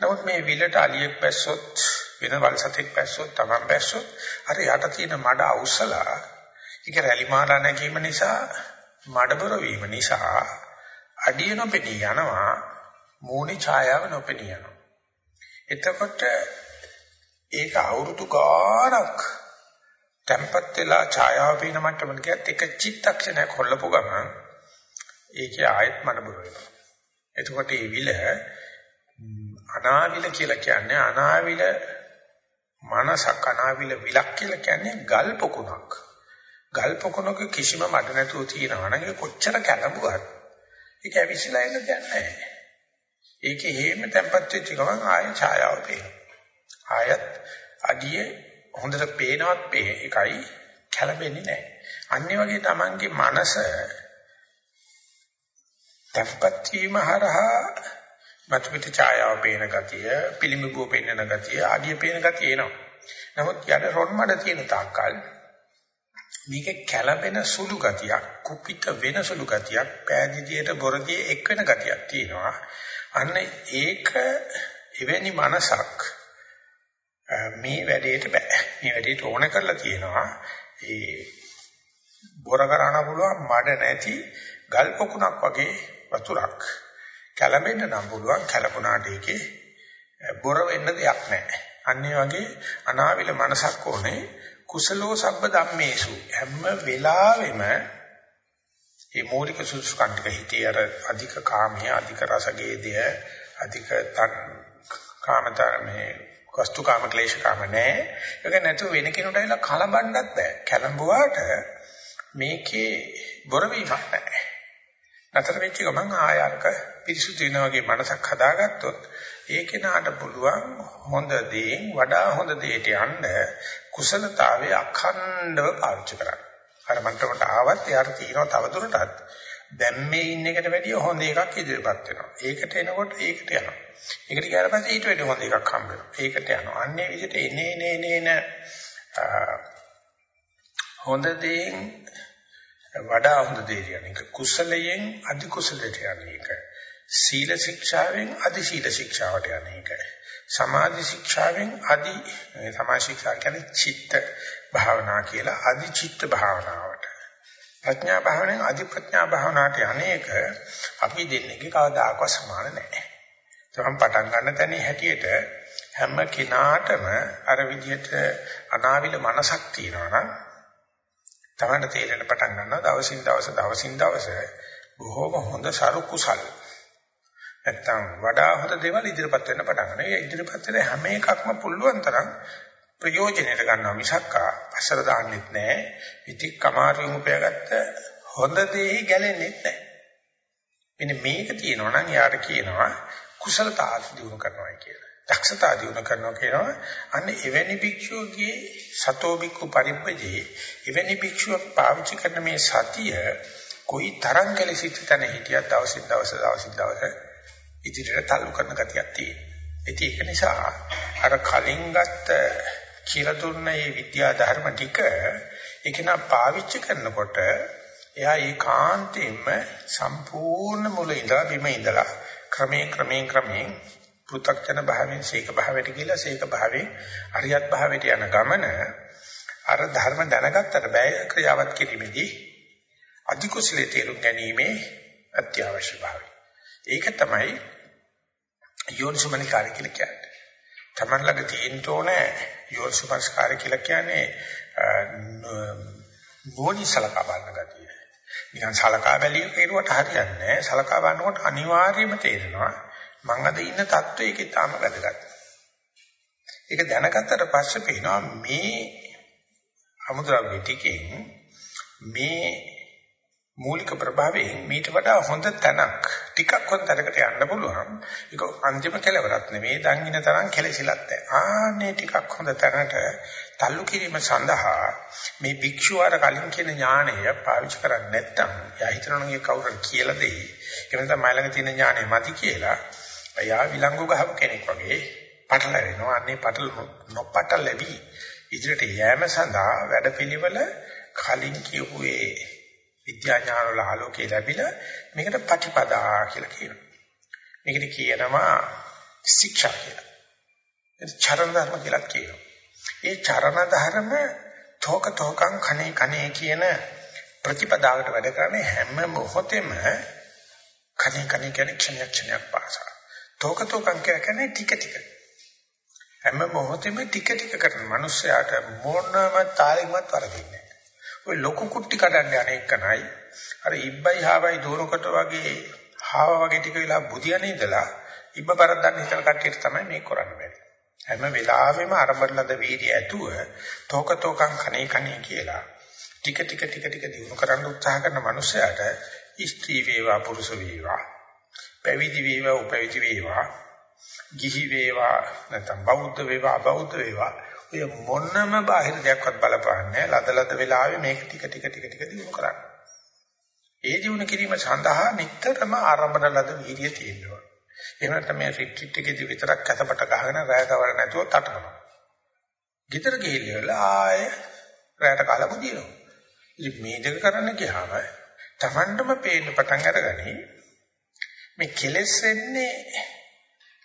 නමුත් මේ විලට අලියෙක් බැස්සොත් වෙන වලසතෙක් බැස්සොත් තමන් බැස්සොත් අර යට තියෙන මඩ අවුස්සලා ඒක රැලි මාලා නැගීම නිසා මඩබර වීම නිසා අඩිය නොපෙනී යනවා මූණේ ඡායාව නොපෙනී යනවා. එතකොට ඒක අවුරුදු ගාණක් tempat වෙලා ඡායාව පේන මට්ටමට ගියත් එක චිත්තක්ෂණයක් හොල්ලපු ගමන් ඒකේ ආයෙත් මඩබර වෙනවා. එතකොට මේ විල අනාවිල කියලා කියන්නේ අනාවිල මනසක් අනාවිල විලක් කියලා කියන්නේ ගල් පොකුණක්. ගල් පොකුණක කිසිම මඩ නැතුව තියෙනවා නම් කොච්චර කැළඹුවත් ඒක ඇවිස්සලා එන්න දෙයක් නැහැ. ඒකේ හේම tempat වෙච්ච ගමන් ආයෙ ඡායාව පේනවා. ආයත් අඩිය හොඳට පේනවත් පේ එකයි කැළඹෙන්නේ නැහැ. අන්නේ වගේ Tamange මනස tempat වීම හරහා මතුපිට ඡායාව පේන ගතිය, පිළිඹුව පෙන්වන ගතිය, අඩිය පේන ගතිය එනවා. නමුත් යට රොන් මඩ තියෙන තාක්කල් මේක කැළඹෙන සුළු ගතියක්, කුපිත වෙන සුළු ගතියක්, පෑදීදියට බොරදී එක් වෙන ගතියක් තියෙනවා. අන්න ඒක එවැනි මනසක් මේ වැඩේට බෑ. මේ වැඩේට ඕන කරලා තියෙනවා. ඒ බොර කරන්න පුළුවන් මඩ නැති ගල් පොකුණක් වගේ වතුරක්. කැළඹෙන්න නම් පුළුවන් කැළඹුණාට ඒකේ බොර වෙන්න දෙයක් නැහැ. අන්නේ වගේ අනාවිල මනසක් ඕනේ. කුසලෝ සබ්බ ධම්මේසු හැම වෙලාවෙම මේ මූලික සුසුකම් ටික හිතේ අර අධික කාමයේ අධික රසගේදය අධික කාමතර මේ වස්තු කාම ක්ලේශ කාම නැහැ. ඒක නැතුව වෙන කෙනෙකුට ඇවිල්ලා කලබන්නත් බෑ. කලඹුවාට මේකේ බොර වීමක් නැහැ. නතර වෙච්ච ගමන් ආයarka පිරිසුදු වෙන වගේ මනසක් හදාගත්තොත් ඒ කෙනාට පුළුවන් හොඳ දේෙන් වඩා හොඳ දෙයට යන්න කුසලතාවයේ අඛණ්ඩව පාවිච්චි කරන්න. අර මන්ටකට ආවත් එයාට තියෙනවා තවදුරටත් දැන් මේ ඉන්න එකට වැඩිය හොඳ එකක් ඉදිරියපත් වෙනවා. ඒකට එනකොට ඒකට යනවා. ඒකට ගියාට පස්සේ ඊට වැඩිය හොඳ එකක් හම්බ වෙනවා. ඒකට යනවා. අන්නේ විදිහට එනේ නේ නේන හොඳ දේෙන් වඩා හොඳ දේ කියන එක කුසලයෙන් අධි කුසලයට යන එක. සීල ශික්ෂාවෙන් අධි සීල ශික්ෂාවට යන එක. සමාධි ශික්ෂාවෙන් අධි සමාධි ශික්ෂා කියන්නේ චිත්ත භාවනා කියලා අධි චිත්ත භාවනාවට. ප්‍රඥා භාවනාවෙන් අධි ප්‍රඥා භාවනාවට යන්නේක අපි දෙන්නේක කවදාකවත් සමාන නැහැ. තමන් පටන් ගන්න තැනේ හැටියට හැම කිනාටම අර විදිහට අනාවිල මනසක් තියෙනවා නම් තමන්ට තේරෙන පටන් ගන්නවා දවසින් දවස දවසින් දවස බොහෝම හොඳ සරු කුසල් නැත්තම් වඩා හොඳ දේවල් ඉදිරිපත් වෙන්න පටන් ගන්නවා. ඒ ඉදිරිපත් වෙන හැම එකක්ම පුළුවන් තරම් ප්‍රයෝජනෙට ගන්නවා මිසක් අසර දාන්නෙත් නැහැ. ඉතික් කමාරුවෙන් උපයාගත්ත හොඳ දේ ගැලෙන්නේ නැහැ. මෙන්න මේක තියෙනවා නම් යාට කියනවා කුසලතා දිනු කරනවා කියලා. දක්ෂතා දිනු කරනවා කියනවා. අන්න එවැනි භික්ෂුවගේ සතෝ භික්ඛු පරිප්පජේ එවැනි භික්ෂුවක් පාවිච්චි කරන මේ සතිය කොයි තරම් කැලසිත තන හිටියත් දවසින් දවස දවසින් දවස ඉදිරියට තල්ලු කරන ගතියක් තියෙනවා. ඒක නිසා අර කලින් ගත්ත කියලා දුන්න මේ විද්‍යා ධර්ම ටික ඒක නා පාවිච්චි කරනකොට එයා ඒකාන්තයෙන්ම සම්පූර්ණ මුල ඉඳලා බිම ඉඳලා ක්‍රමයෙන් ක්‍රමයෙන් ක්‍රමයෙන් පෘථග්ජන භාවයෙන් සීක භාවයට ගිහිලා සීක භාවයෙන් අරියත් භාවයට යන ගමන අර ධර්ම දැනගත්තට බෑ ක්‍රියාවත් කිරීමේදී අධිකුසලයේ තේරුම් ගැනීමේ අත්‍යවශ්‍ය භාවය. ඒක තමයි යෝනිසමනිකාරය කියලා කියන්නේ. Taman ළඟ තියෙන්න ඕනේ යෝනිසමස්කාරය කියලා කියන්නේ නෝනිසලකා බලන ගතිය. නිකන් සලකා බැලීම කෙරුවට හරියන්නේ නැහැ. සලකා බලනකොට අනිවාර්යයෙන්ම තේරෙනවා මං අද ඉන්න තත්ත්වය ඒකේ තාම වැදගත්. ඒක දැනගත්තට පස්සේ පේනවා මේ අමුද්‍රව්‍ය ටිකෙන් මේ මූලික ප්‍රභාවයෙන් මීට වඩා හොඳ තැනක් ටිකක් හොඳ තැනකට යන්න පුළුවන්. ඒක අන්තිම කෙලවරක් නෙවෙයි. දඟින තරම් කෙලසිලත් ආන්නේ ටිකක් හොඳ තැනට තල්ලු කිරීම සඳහා මේ භික්ෂුව අර කලින් කියන ඥාණය පාවිච්චි කරන්නේ නැත්නම් එයා හිතනවා නම් කවුරුන් කියලා දෙයි. ඒ වෙනත මයිලඟ තියෙන ඥාණය මදි කියලා. එයා විලංගු ගහපු කෙනෙක් වගේ පටලැවෙනවා. අන්නේ පටල නොපටල ලැබි. ඉදිරියට යෑම සඳහා වැඩපිළිවෙල කලින් කියුවේ විද්‍යා ඥාන වල ආලෝකය ලැබිලා මේකට ප්‍රතිපදා කියලා කියනවා. මේකට කියනවා ශික්ෂා කියලා. චරණ ධර්ම කියලා කියනවා. ඒ චරණ ධර්ම තෝක තෝකං කනේ කනේ කියන ප්‍රතිපදාවට වැඩ කරන්නේ හැම මොහොතෙම කනේ කනේ කියන ක්ෂණයක් ක්ෂණයක් පාසා. තෝක තෝකං කියන්නේ ටික ටික. හැම මොහොතෙම ටික ටික කරන මනුස්සයාට මොනම තාලෙකවත් වරදින්නේ ඔය ලොකු කුට්ටි කඩන්න යන එකනයි අර ඉබ්බයි හාවයි දూరుකට වගේ හාව වගේ ටික වෙලා බුදියන ඉඳලා ඉබ්බ පරද්දන්න හිතන කට්ටියට තමයි මේක කරන්න බැරි. හැම වෙලාවෙම අරඹලද වීර්ය ඇතුව තෝක තෝකං කණේ කණේ කියලා ටික ටික ටික ටික දිනු කරන්න උත්සාහ කරන මනුස්සයාට ස්ත්‍රී වේවා පුරුෂ වේවා පැවිදි වේවා උපවිදි වේවා ගිහි වේවා නැත්නම් බෞද්ධ වේවා අබෞද්ධ වේවා ඔය මොනම බාහිර දෙයක්වත් බලපාන්නේ ලදලද වෙලාවේ මේක ටික ටික ටික ටික දිනු කරන්න. ඒ දිනු කිරීම සඳහා නිතරම ආරම්භන ලද වීර්යය තියෙනවා. එහෙම නැත්නම් මේ රිට්‍රීට් එකේදී විතරක් කතපට ගහගෙන රැය කවර නැතුව තටමනවා. ගෙදර ගිහිල්ලා ආය රැයට කාලා බුදිනවා. ඉතින් මේ දෙක කරන්න ගියාම Tamandම පේන්න පටන් අරගනි. මේ කෙලෙස් වෙන්නේ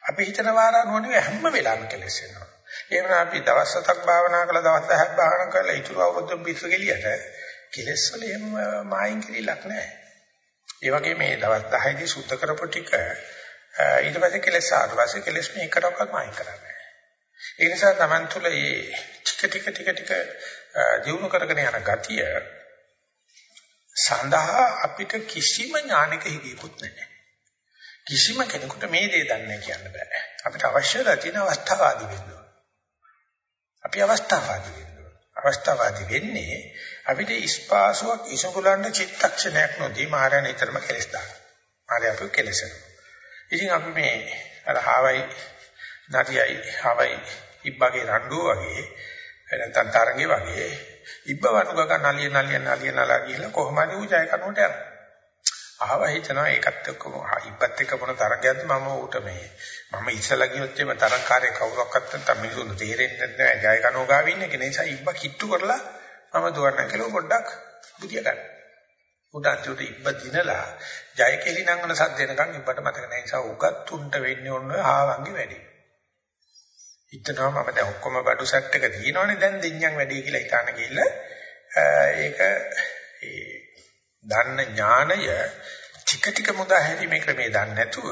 අපි හිතන වාරා නොනෙවෙයි හැම වෙලාවෙම කෙලෙස් වෙනවා. එහෙනම් අපි දවස් හතක් භාවනා කළා දවස් 10ක් භාවනා කළා ඊටු අවුරුද්දක් පිස්සු ගෙලියට කෙලස් වල එහෙම මායින් කිරිලක් නැහැ. ඒ වගේ මේ දවස් 10 දී සුද්ධ කරපු ටික ඊට පස්සේ කෙලස් ආවස්සේ කෙලස් මේකටවත් මායින් කරන්නේ ඒ නිසා Taman තුල මේ ටික ටික ටික ටික දියුණු කරගෙන යන ගතිය සඳහා අපිට කිසිම ඥානක හිගියකුත් නැහැ. කිසිම කෙනෙකුට මේ දේ දන්නේ කියන්න බෑ. අපිට අවශ්‍යලා තියෙන අවස්ථාවාදී වෙන්න අපි අවස්ථාවාදී වෙනවා. අවස්ථාවාදී වෙන්නේ අපිට ස්පාසුවක් ඉසුගලන්න චිත්තක්ෂණයක් නොදී මායන ඊතරම කෙලස් දාන. මාය අපි කෙලසනවා. ඉතින් අපි මේ අර හාවයි නදියයි හාවයි ඉබ්බගේ රණ්ඩුව වගේ නැත්නම් තරංගේ වගේ ඉබ්බ වනුගක නලිය නලිය නලිය නලා ගිහලා කොහොමද උ ජය කනුවට යනවා. ආව හිතනවා ඒකත් එක්කම ඉබ්බත් එක්ක මොන තරගයක්ද මම ඌට මේ මම ඉස්සලා ගියොත් එimhe තරගකාරය කවුරක්වත් නැත්නම් මිනිසුන් තේරෙන්නේ නැහැ ජය කනෝ ගාව ඉන්නේ කෙනේ නිසා ඉබ්බ කිට්ටු කරලා මම දුවන්න කියලා පොඩ්ඩක් බුදිය ගන්න. උඩට ඉබ්බ දිනලා ජය කෙලි නංගන සද්දෙනකන් ඉබ්බට මතක නැහැ නිසා උගත් තුන්ට වෙන්නේ ඔන්න ආවංගේ වැඩි. හිතනවා මම දැන් ඔක්කොම බඩු සෙට් එක දිනවනේ දැන් දෙඤ්ඤම් වැඩි කියලා හිතාන ගිහිල්ලා ඒක ඒ දන්න ඥාණය ටික ටික මුදා හැරීමේ ක්‍රමේ දන්නේ නැතුව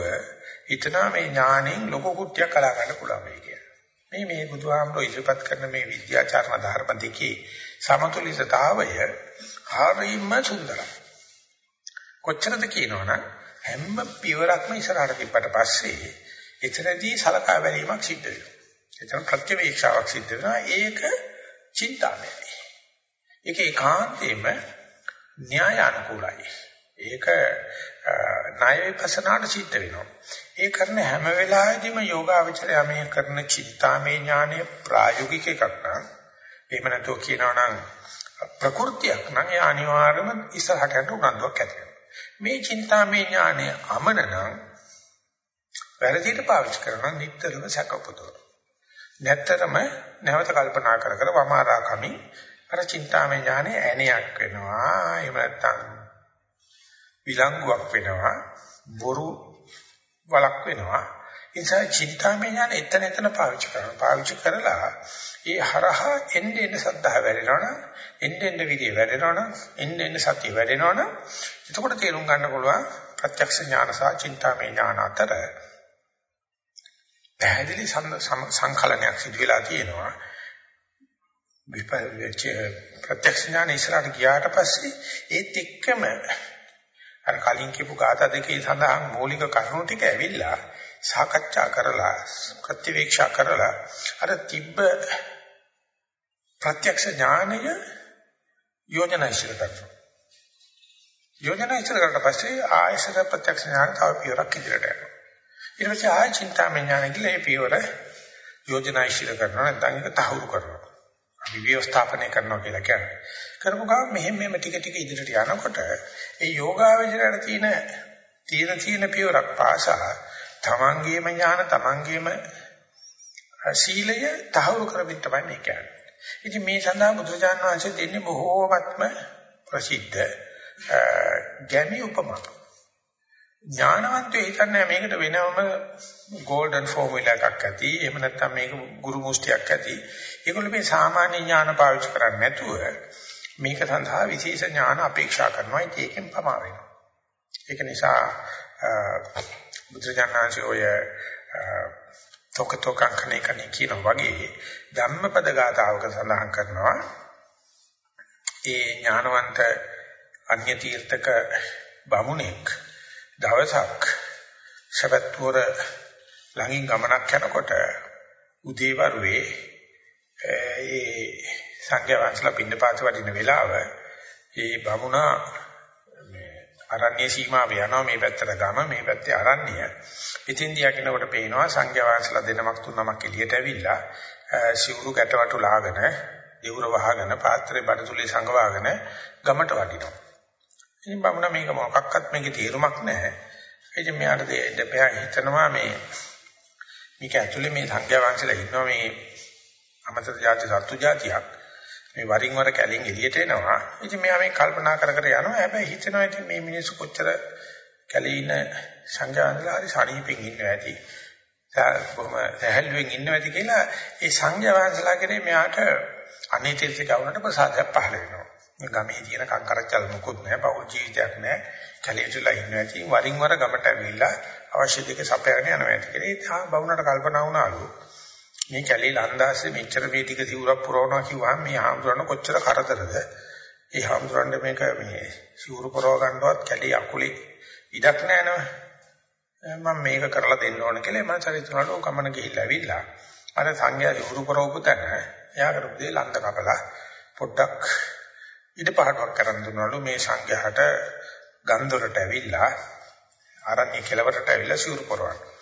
හිතනවා මේ ඥාණයෙන් ලොකු කුට්ටියක් කලා ගන්න පුළුවන් වෙයි කියලා. මේ මේ බුදුහාමුදුරුවෝ ඉදිරිපත් කරන මේ විද්‍යාචාරණ ධර්ම දෙකේ සමතුලිතතාවය හරිම සුන්දරයි. කොච්චරද කියනවනම් හැම පියවරක්ම ඉස්සරහට තිබ්බට පස්සේ එතනදී සලකා බැලීමක් සිද්ධ වෙනවා. එතන ප්‍රත්‍යවේක්ෂාවක් සිද්ධ වෙනවා. ඒක චින්තාමයයි. ඒක ඒකාන්තයෙන්ම න්‍යාය අනුකූලයි. ඒක ණය විපස්සනාට සිද්ධ වෙනවා. ඒ කරන හැම වෙලාවෙදීම යෝගාවචරය මේ කරන චිත්තාමේ ඥානය ප්‍රායෝගික එකක් නම් එහෙම නැතෝ කියනවා නම් ප්‍රകൃතියක් නම් ඒ අනිවාර්යයෙන්ම ඉස්සරහට යන උනන්දුවක් ඇති වෙනවා. මේ චින්තාමේ ඥානය අමන නම් වැරදියට පාවිච්චි කරනවා නිතරම සැකපොතෝ. නැත්තරම නැවත කල්පනා කර කර වමාරා කමින් අර චින්තාමය ඥානෙ ඇණයක් වෙනවා. එහෙම නැත්නම් විලංගුවක් වෙනවා. බොරු වලක් වෙනවා. ඒ නිසා චින්තාමය ඥානෙ එතන එතන පාවිච්චි කරනවා. පාවිච්චි කරලා ඒ හරහා එන්න එන්න සද්ධා වැඩෙනවනම් එන්න එන්න විදිය වැඩෙනවනම් එන්න එන්න සතිය වැඩෙනවනම් එතකොට තේරුම් ගන්න පුළුවන් ප්‍රත්‍යක්ෂ ඥාන සහ චින්තාමය ඥාන අතර පැහැදිලි සංකලනයක් සිදු වෙලා තියෙනවා. ප්‍රත්‍යක්ෂ ඥාන ඉස්සරහට ගියාට පස්සේ ඒත් එක්කම අර කලින් කියපු ગાථා දෙකේ සඳහන් මූලික කරුණු ටික ඇවිල්ලා සාකච්ඡා කරලා ප්‍රතිවීක්ෂා කරලා අර තිබ්බ ප්‍රත්‍යක්ෂ ඥානය යෝජනා ඉස්සර කරනවා යෝජනා ඉස්සර කරලා පස්සේ ආයසර ප්‍රත්‍යක්ෂ ඥාන තව පියවරක් ඉදිරියට යනවා. ඊට පස්සේ ආය චින්තාමය ඥාන කියලා මේ පියවර යෝජනා ඉස්සර කරනවා නැත්නම් ඒක තහවුරු කරනවා. අපි ව්‍යවස්ථාපනය කරනවා කියලා කියන්නේ. කරපු ගමන් මෙහෙම මෙහෙම ටික ටික ඉදිරියට යනකොට ඒ යෝගාවචරයට තියෙන තියෙන තියෙන පියවරක් පාසා තමන්ගේම ඥාන තමන්ගේම සීලය තහවුරු කරමින් තමයි මේ කියන්නේ. ඉතින් මේ සඳහා බුදුරජාණන් වහන්සේ දෙන්නේ බොහෝමත්ම ප්‍රසිද්ධ ගැමි උපමා. ඥානවන්තයෝ හිතන්නේ මේකට වෙනම golden formula එකක් ඇති. එහෙම නැත්නම් මේක ගුරු මුස්තියක් ඇති. ඒගොල්ලෝ මේ සාමාන්‍ය ඥාන පාවිච්චි කරන්නේ නැතුව මේක සඳහා විශේෂ ඥාන අපේක්ෂා කරනවා. ඒකෙන් පමා වෙනවා. ඒක නිසා බුදුරජාණන්සේ ඔය තොකතොකංකනේ කණේ කියන වගේ ධම්මපද ගාතාවක සඳහන් කරනවා ඒ ඥානවන්ත අන්‍ය තීර්ථක බමුණෙක් දවසක් සබත්වර ළඟින් ගමනක් යනකොට උදේවරුේ ඒ සංඝයා වහන්සේලා පින්නපාත වඩින වෙලාව ඒ බමුණා අරණ්‍ය සීමාව යනවා මේ පැත්තට ගම මේ පැත්තේ අරණ්‍ය. ඉතින් දියකිනකොට පේනවා සංඝයා වහන්සේලා දෙනමක් තුනමක් එළියට ඇවිල්ලා සිවුරු ගැටවටු ලාගෙන, දිවුර වහගෙන, පාත්‍රේ බඩතුලේ සංගවාගෙන ගමට වඩිනවා. ඉතින් බමුණ මේක මොකක්වත් මේකේ තේරුමක් නැහැ. ඉතින් මෙයාට දෙන්න බෑ හිතනවා මේ මේක ඇතුලේ මේ සංඝයා වහන්සේලා ඉන්නවා මේ අමතර જાති සත්තු జాතියක්. මේ වරින් වර කැලින් එළියට එනවා. ඉතින් මෙයා මේ කල්පනා කර කර යනවා. හැබැයි හිතනවා ඉතින් මේ මිනිස්සු කොච්චර කැලේ ඉන සංඝයාන්දලා හරි සනීපෙන් ඉන්නවා ඇති. කොහොම සැහැල්ලුවෙන් ඉන්නවා ඇති කියලා ඒ සංඝයා වහන්සේලා කෙරේ මෙයාට අනිත්‍යසික වුණාට ප්‍රසාදයක් පහළ වෙනවා. ගමේ තියෙන කංකරච්චල් මොකුත් නැහැ. පෞල් ජීවිතයක් නැහැ. කැලේ තුලා ඉන්නවා ඇති. වරින් වර ගමට ඇවිල්ලා අවශ්‍ය දෙක සපයාගෙන යනවා ඇති කියලා. ඒ තා බවුණට කල්පනා වුණාලු. මේ කැලේ ලන්දාසේ මෙච්චර මේ ටික සිවුරක් පුරවනවා කිව්වහම මේ හාමුදුරන කොච්චර කරදරද? ඒ හාමුදුරන්ට මේක මේ සිවුරු පුරව ගන්නවත් කැලේ අකුලේ ඉඩක් නැහැ මම මේක කරලා දෙන්න ඕන කියලා මම චරිතවලට කමන ගිහිල්ලා ඇවිල්ලා අර සංඝයා සිවුරු පුරවපු තැන එයා කරපු දේ ලන්ද කපලා පොඩ්ඩක් ඉඩ පහටක් කරන් දුන්නලු. මේ සංඝයාට ගන්දොලට ඇවිල්ලා ආරණ්‍ය කෙලවරට ඇවිල්ලා සිවුරු පුරවන්න.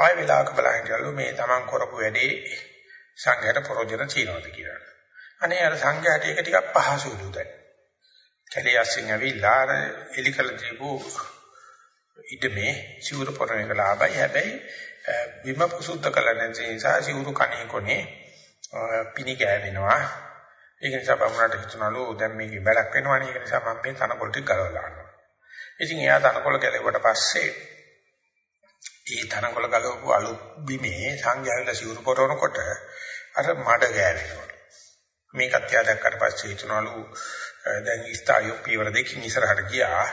ආයෙ වෙලාවක බලහින් ගලු මේ Taman කරපු වැඩේ සංඝයාට ප්‍රයෝජන තියනවාද කියලා. අනේ අර සංඝයාට ඒක ටිකක් පහසුලු දැන්. කැලේ අස්සින් ඇවිල්ලා අර එලිකල දීපු ඉදමේ සිවුරු පොරන එක ලාභයි. හැබැයි විම පුසුද්ධ කළ නැති නිසා සිවුරු කණේ කොනේ පිණි ගෑවෙනවා. ඒක නිසා බමුණට හිතුණලු දැන් මේකේ බැලක් වෙනවනේ. ඒක නිසා මම මේ තනකොළ ටික ගලවලා දානවා. ඉතින් එයා තනකොළ ගැලෙවට පස්සේ ඒ තනකොළ ගලවපු අලු බිමේ සංඝයාලා සිවුරු පොරවනකොට අර මඩ ගෑවෙනවා. මේකත් යා දැක්කට පස්සේ හිතනවලු දැන් ඉස්තායු පීවර දෙකකින් ඉස්සරහට ගියා.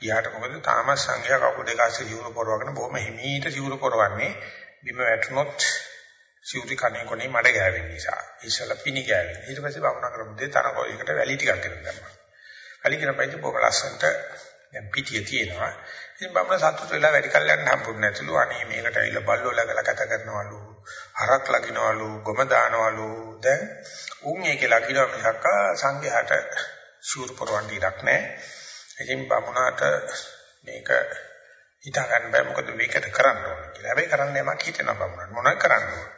ඊට මොකද තාම සංඝයා කවුරු දෙක අස්සේ සිවුරු පොරවගෙන බොහොම හිමීට සිවුරු පොරවන්නේ බිම වැටුනොත් සිවුරු කණේ කොනේ මඩ ගෑවෙන නිසා. ඉස්සලා පිණි ගෑවෙන. ඊට පස්සේ වුණා කරමු දෙ තනකොළයකට වැලි ටිකක් ගෙන දැම්මා. වැලි කරපයිද බොහොම ලස්සනට දැන් පිටිය තියෙනවා. ඉතින් බම්ම සතුට වෙලා වැඩි කල් යන්න හම්බුනේ නැතුළු. අනේ මේකට ඇවිල්ලා බල්ලෝ ලගලා කත කරනවලු හරක් ලගිනවලු ගොම දානවලු. දැන් උන් ඒකේ ලගිනවා මිසක් සංඝයාට ෂූර් පොරවන්න ඉඩක් නැහැ. ඉතින් බමුණාට මේක හිතා ගන්න බෑ මොකද මේකට කරන්න ඕන කියලා. හැබැයි කරන්න යමක් හිතෙනවා බමුණාට. මොනවද කරන්න ඕන?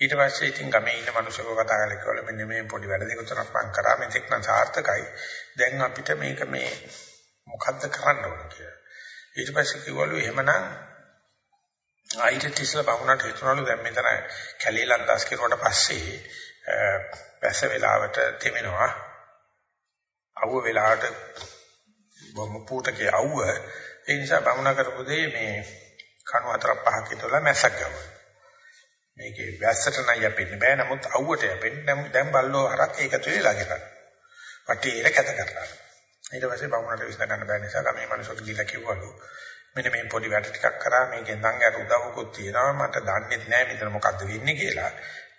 ඊට පස්සේ ඉතින් ගමේ ඉන්න මිනිස්සුව කතා කරලා කිව්වල මෙන්න මේ පොඩි වැඩ දෙක තුනක් මම කරා මෙතෙක් නම් සාර්ථකයි. දැන් අපිට මේක මේ මොකද්ද කරන්න ඕන කියලා. ඊට පස්සේ කිව්වලු එහෙමනම් ආයිත් ඉස්සලා බමුණට හිතනවලු දැන් මෙතන කැලේ ලන්දස් කෙරුවට පස්සේ පැස වෙලාවට තෙමෙනවා. අවුව වෙලාවට බොම්ම පුතකේ අවුව. ඒ නිසා බමුණ කරපු දේ මේ කණු හතර පහක ඉතලා මැස්සක් ගමු. මේකේ වැස්සට නම් යපෙන්න බෑ. නමුත් අවුවට යපෙන්න. දැන් බල්ලෝ හරක් ඒකතු වෙලා ගෙතන වටේ කැත කරලා. ඊට පස්සේ බමුණට විශ්න ගන්න බැරි නිසා ගමේ මිනිස්සුන්ට ගිහලා කිව්වලු මෙන්න මේ පොඩි වැඩ ටිකක් කරා මේකෙන් සංඝයාට උදව්වකුත් තියෙනවා මට දන්නේ නැහැ මෙතන මොකද්ද වෙන්නේ කියලා.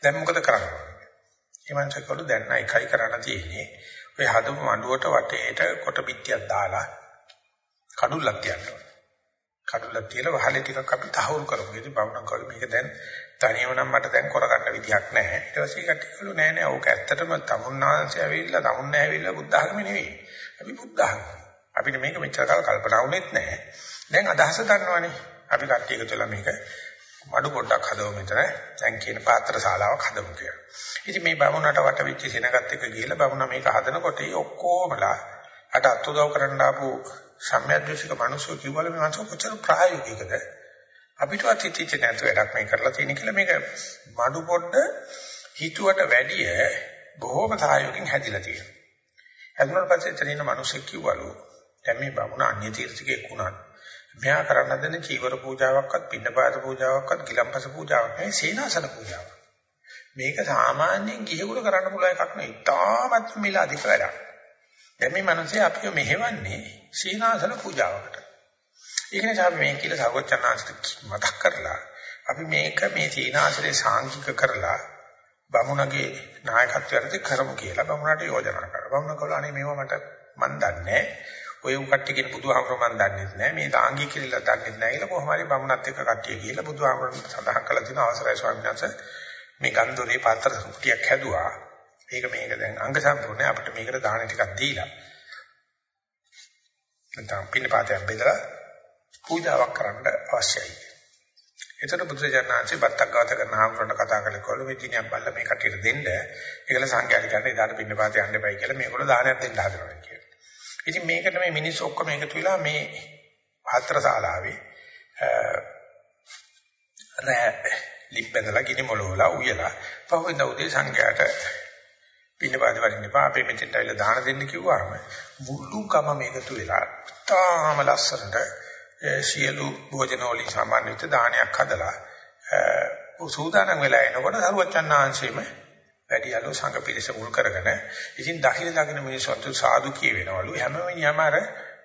දැන් මොකද කරන්න? ඕනේ මේ මනුස්සකවලු දැන් නයි එකයි කරන්න තියෙන්නේ. ඔය හදපු මඬුවට වටේට කොට පිටියක් දාලා කඩුල්ලක් තියන්න ඕනේ. කඩුල්ලක් තියලා වහලේ ටිකක් අපි තහවුරු කරමු. ඉතින් බමුණ කවලු මේක දැන් තනියම නම් මට දැන් කරගන්න විදියක් නැහැ ඊට පස්සේ කට්ටියලු නෑ නෑ ඕක ඇත්තටම තමුන්නාංශය ඇවිල්ලා තමුන් නැහැ ඇවිල්ලා බුද්ධ ආගම නෙවෙයි. අපි බුද්ධ ආගම. අපිට මේක මෙච්චර කාල කල්පනා වුණෙත් නැහැ. දැන් අදහස ගන්නවනේ. අපි කට්ටිය එකතු වෙලා මේක මඩු පොඩ්ඩක් හදවමු මෙතන. දැන් කියන පාත්‍ර ශාලාවක් හදමු කියලා. ඉතින් මේ බමුණට වට වෙච්ච සෙනගත් එක ගිහලා බමුණ මේක හදනකොට ඔක්කොමලා අට අත්උදව් කරන්න ආපු සම්මියද්දේශික මිනිස්සු කිව්වල මේ මනස කොච්චර ප්‍රායෝගිකද අපිටවත් හිතෙච්ච නැතු වැඩක් මේ කරලා තියෙන කියලා මේක මඩු පොඩ්ඩ හිතුවට වැඩිය බොහෝම සහයෝගයෙන් හැදිලා තියෙනවා. හැදුනට පස්සේ එතන ඉන්න මිනිස්සු කිව්වලු දැන් මේ බමුණ අන්‍ය තීර්ථකෙක් වුණා. මෙහා කරන්න දෙන චීවර පූජාවක්වත් පින්නපාත පූජාවක්වත් ගිලම්පස පූජාවක් නෙවෙයි සීනාසන පූජාවක්. මේක සාමාන්‍යයෙන් ගිහිගුරු කරන්න පුළුවන් එකක් නෙවෙයි. තාමත් මිල අධික වැඩක්. දැන් මේ මිනිස්සේ අපිව මෙහෙවන්නේ සීනාසන පූජාවකට. ඒක නිසා අපි මේ කියලා සර්වචනාංශට මතක් කරලා අපි මේක මේ සීනාසනේ සාංකික කරලා බමුණගේ නායකත්වයට කරමු කියලා බමුණට යෝජනා කරා. බමුණ කළා අනේ මේව මට මන් දන්නේ ඔය උන් කට්ටිය කියන බුදුහාමර මන් දන්නේ නැහැ. මේ දාංගී කියලා දන්නේ නැහැ කියලා කොහොම හරි බමුණත් එක්ක කට්ටිය කියලා බුදුහාමර සඳහන් කළා තියෙන අවසරයි ස්වාමීන් වහන්සේ. මේ ගන්දෝරේ පාත්‍ර ටිකක් හැදුවා. මේක මේක දැන් අංග සම්පූර්ණ අපිට මේකට දාන ටිකක් දීලා. නැත්නම් පින්නපාතයක් බෙදලා පූජාවක් කරන්න අවශ්‍යයි. එතකොට බුදුසජාණන්සේ බත්තක් ගත කරන ආමරණ කතා කළේ කොළු විදිනියක් බල්ල මේ කටියට දෙන්න. ඒකල සංඝයාට ගන්න එදාට පින්නපාතේ යන්න එපයි කියලා මේගොල්ලෝ දානයක් දෙන්න හදනවා කියලා. ඉතින් මේකට මේ මිනිස්සු ඔක්කොම එකතු වෙලා මේ පාත්‍ර ශාලාවේ රෑ ලිප්පැදලා ගිනි මොලවලා උයලා පහුවෙන්ද උදේ සංඝයාට පින්නපාත වරින්න එපා අපේ මෙතෙන්ට ඇවිල්ලා දාන දෙන්න කිව්වම මුළු කම මේකතු වෙලා තාම ලස්සනට සියලු භෝජන වලින් සාමාන්‍ය විදිහට දානයක් හදලා සූදානම් වෙලා එනකොට සරුවචන්නාංශයේම වැඩියලු සංඝ පිරිස මුල් කරගෙන ඉතින් දකින දකින මිනිස්සුන්ට සාදු කියවෙනවලු. හැම වෙනියම අර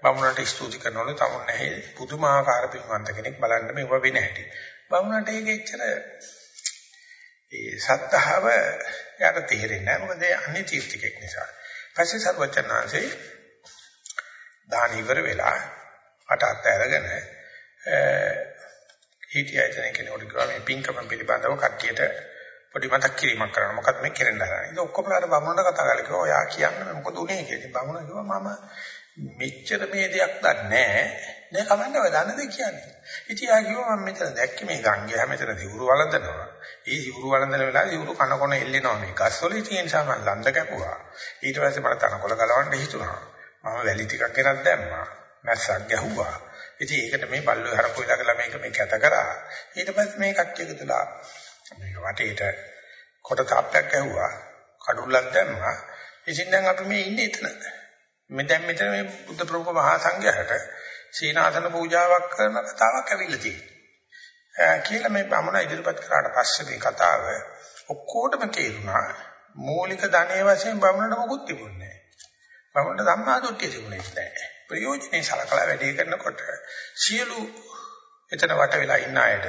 බමුණට ස්තුති කරනවලු. තමුන් නැහැ. පුදුමාකාර පින්වන්ත කෙනෙක් බලන්න මේව වෙන හැටි. බමුණට ඒක එච්චර ඒ සත්‍තාව යට තේරෙන්නේ නැහැ. මොකද ඒ අනිත්‍ය ටිකක් නිසා. පස්සේ සරුවචන්නාංශේ දාන ඉවර වෙලා අට අත් අරගෙන හිටියා එතන කෙනෙකුට කිව්වා මේ පින්කම පිළිබඳව කට්ටියට පොඩි මතක් කිරීමක් කරන්න. මොකද මේ කෙරෙන්න හදන. ඒක ඔක්කොම අර බමුණට කතා කරලා කිව්වා ඔයා කියන්න මොකද උනේ කියලා. ඉතින් බමුණ කිව්වා මම මෙච්චර මේ දෙයක් දන්නේ නැහැ. දැන් කමන්නේ ඔය දන්න දෙයක් කියන්නේ. ඉතින් ආ කිව්වා මම මෙතන දැක්කේ මේ ගංගේ මෙතන දිවුරු වළඳනවා. ඒ දිවුරු වළඳන වෙලාවේ දිවුරු කන කොන එල්ලෙනවා මේ ගස්වල ඉතින් නිසා මම ලන්ද කැපුවා. ඊට පස්සේ මට තනකොළ ගලවන්න හිතුණා. මම වැලි ටිකක් ගෙනත් දැම්මා. මැස්සක් ගැහුවා. ඉතින් ඒකට මේ බල්ලෝ හරපු ඉලකලා මේක මේ කැත කරා. ඊට පස්සේ මේ කට්ටිය එකතුලා මේක වටේට කොට තාප්පයක් ගැහුවා. කඩුල්ලක් දැම්මා. ඉතින් දැන් අපි මේ ඉන්නේ එතන. මේ දැන් මෙතන මේ බුද්ධ ප්‍රමුඛ මහා සංඝයාට සීනාසන පූජාවක් කරන කතාවක් ඇවිල්ලා තියෙනවා. කියලා මේ බමුණ ඉදිරිපත් කරාට පස්සේ මේ කතාව ඔක්කොටම තේරුණා. මූලික ධනෙ වශයෙන් බමුණට මොකුත් තිබුණේ නැහැ. බමුණට සම්මාදොට්ටිය තිබුණේ නැහැ. ප්‍රයෝජනේ සලකලා වැඩේ කරනකොට සියලු එතන වට වෙලා ඉන්න අයට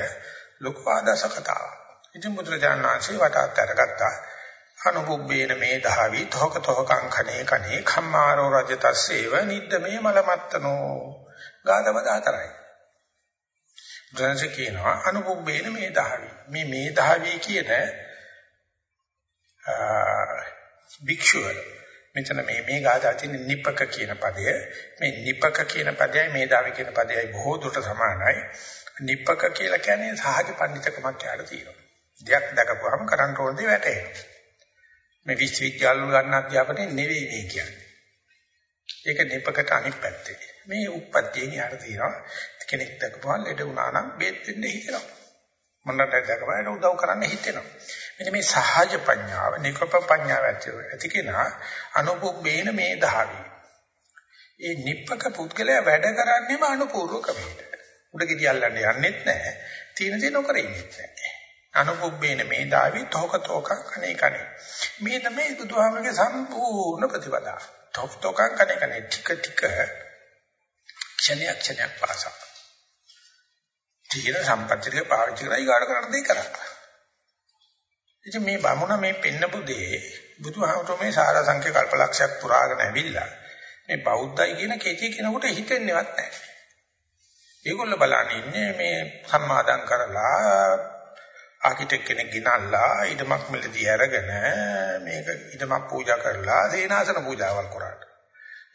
ලොකු ආදර්ශ කතාවක්. ඉතින් බුදුරජාණන් වහන්සේ වටාත් අරගත්තා. අනුබුබ්බේන මේ දහවි තෝක තෝකං කනේ කනේ කම්මාරෝ රජතස්සේව නිද්දමේ මලමත්තනෝ ගාතම දාතරයි. බුදුන්සේ කියනවා අනුබුබ්බේන මේ දහවි. මේ මේ දහවි කියන භික්ෂුවල මෙතන මේ මේ ගාථා තියෙන නිපක කියන පදය. මේ නිපක කියන පදයයි මේ දාවි කියන පදයයි බොහෝ දුරට සමානයි. නිපක කියලා කියන්නේ සහජ පඬිතකමක් කියලා තියෙනවා. දෙයක් දැකපුවම කරන්න ඕන දේ වැටහෙනවා. මේ විශ්වවිද්‍යාල වල ගන්න අධ්‍යාපනය නෙවෙයි මේ කියන්නේ. ඒක නිපකට අනිත් පැත්තේ. මේ උප්පත්තියෙන් යට තියෙනවා. කෙනෙක් දැකපුවා ලෙඩ වුණා නම් බේත් දෙන්න හිතෙනවා. මොනකට දැකපුවා උදව් කරන්න හිතෙනවා. මෙන්න මේ සහජ ප්‍රඥාව, නිකප ප්‍රඥාව ඇති කෙනා අනුපුබ්බේන මේ දහවි. ඒ නිප්පක පුද්ගලයා වැඩ කරන්නේම අනුපූර්ව ක්‍රමයට. උඩ ගෙඩි අල්ලන්න යන්නෙත් නැහැ. තීන දේ නොකර ඉන්නෙත් නැහැ. අනුපුබ්බේන මේ දාවි තෝක තෝක කණේ කණේ. මේ තමයි බුදුහාමගේ සම්පූර්ණ ප්‍රතිපදාව. තෝක තෝක කණේ කණේ ටික ටික ක්ෂණයක් ක්ෂණයක් පාසා. තීන සම්පත්තිය පාවිච්චි කරලා ඊගාට කරන්න දෙයක් කරා. ඉතින් මේ බමුණ මේ පෙන්නපු දේ බුදුහාමුදුරුවෝ මේ සාරා සංඛ්‍ය කල්පලක්ෂයක් පුරාගෙන ඇවිල්ලා මේ බෞද්ධයි කියන කෙටි කෙනෙකුට හිතෙන්නේවත් නැහැ. ඒගොල්ලෝ බලන්නේ ඉන්නේ මේ සම්මාදම් කරලා ආකිටෙක් කෙනෙක් ගිනල්ලා ඊටමක් මෙලදී අරගෙන මේක ඊටමක් පූජා කරලා සේනාසන පූජාවල් කරාට.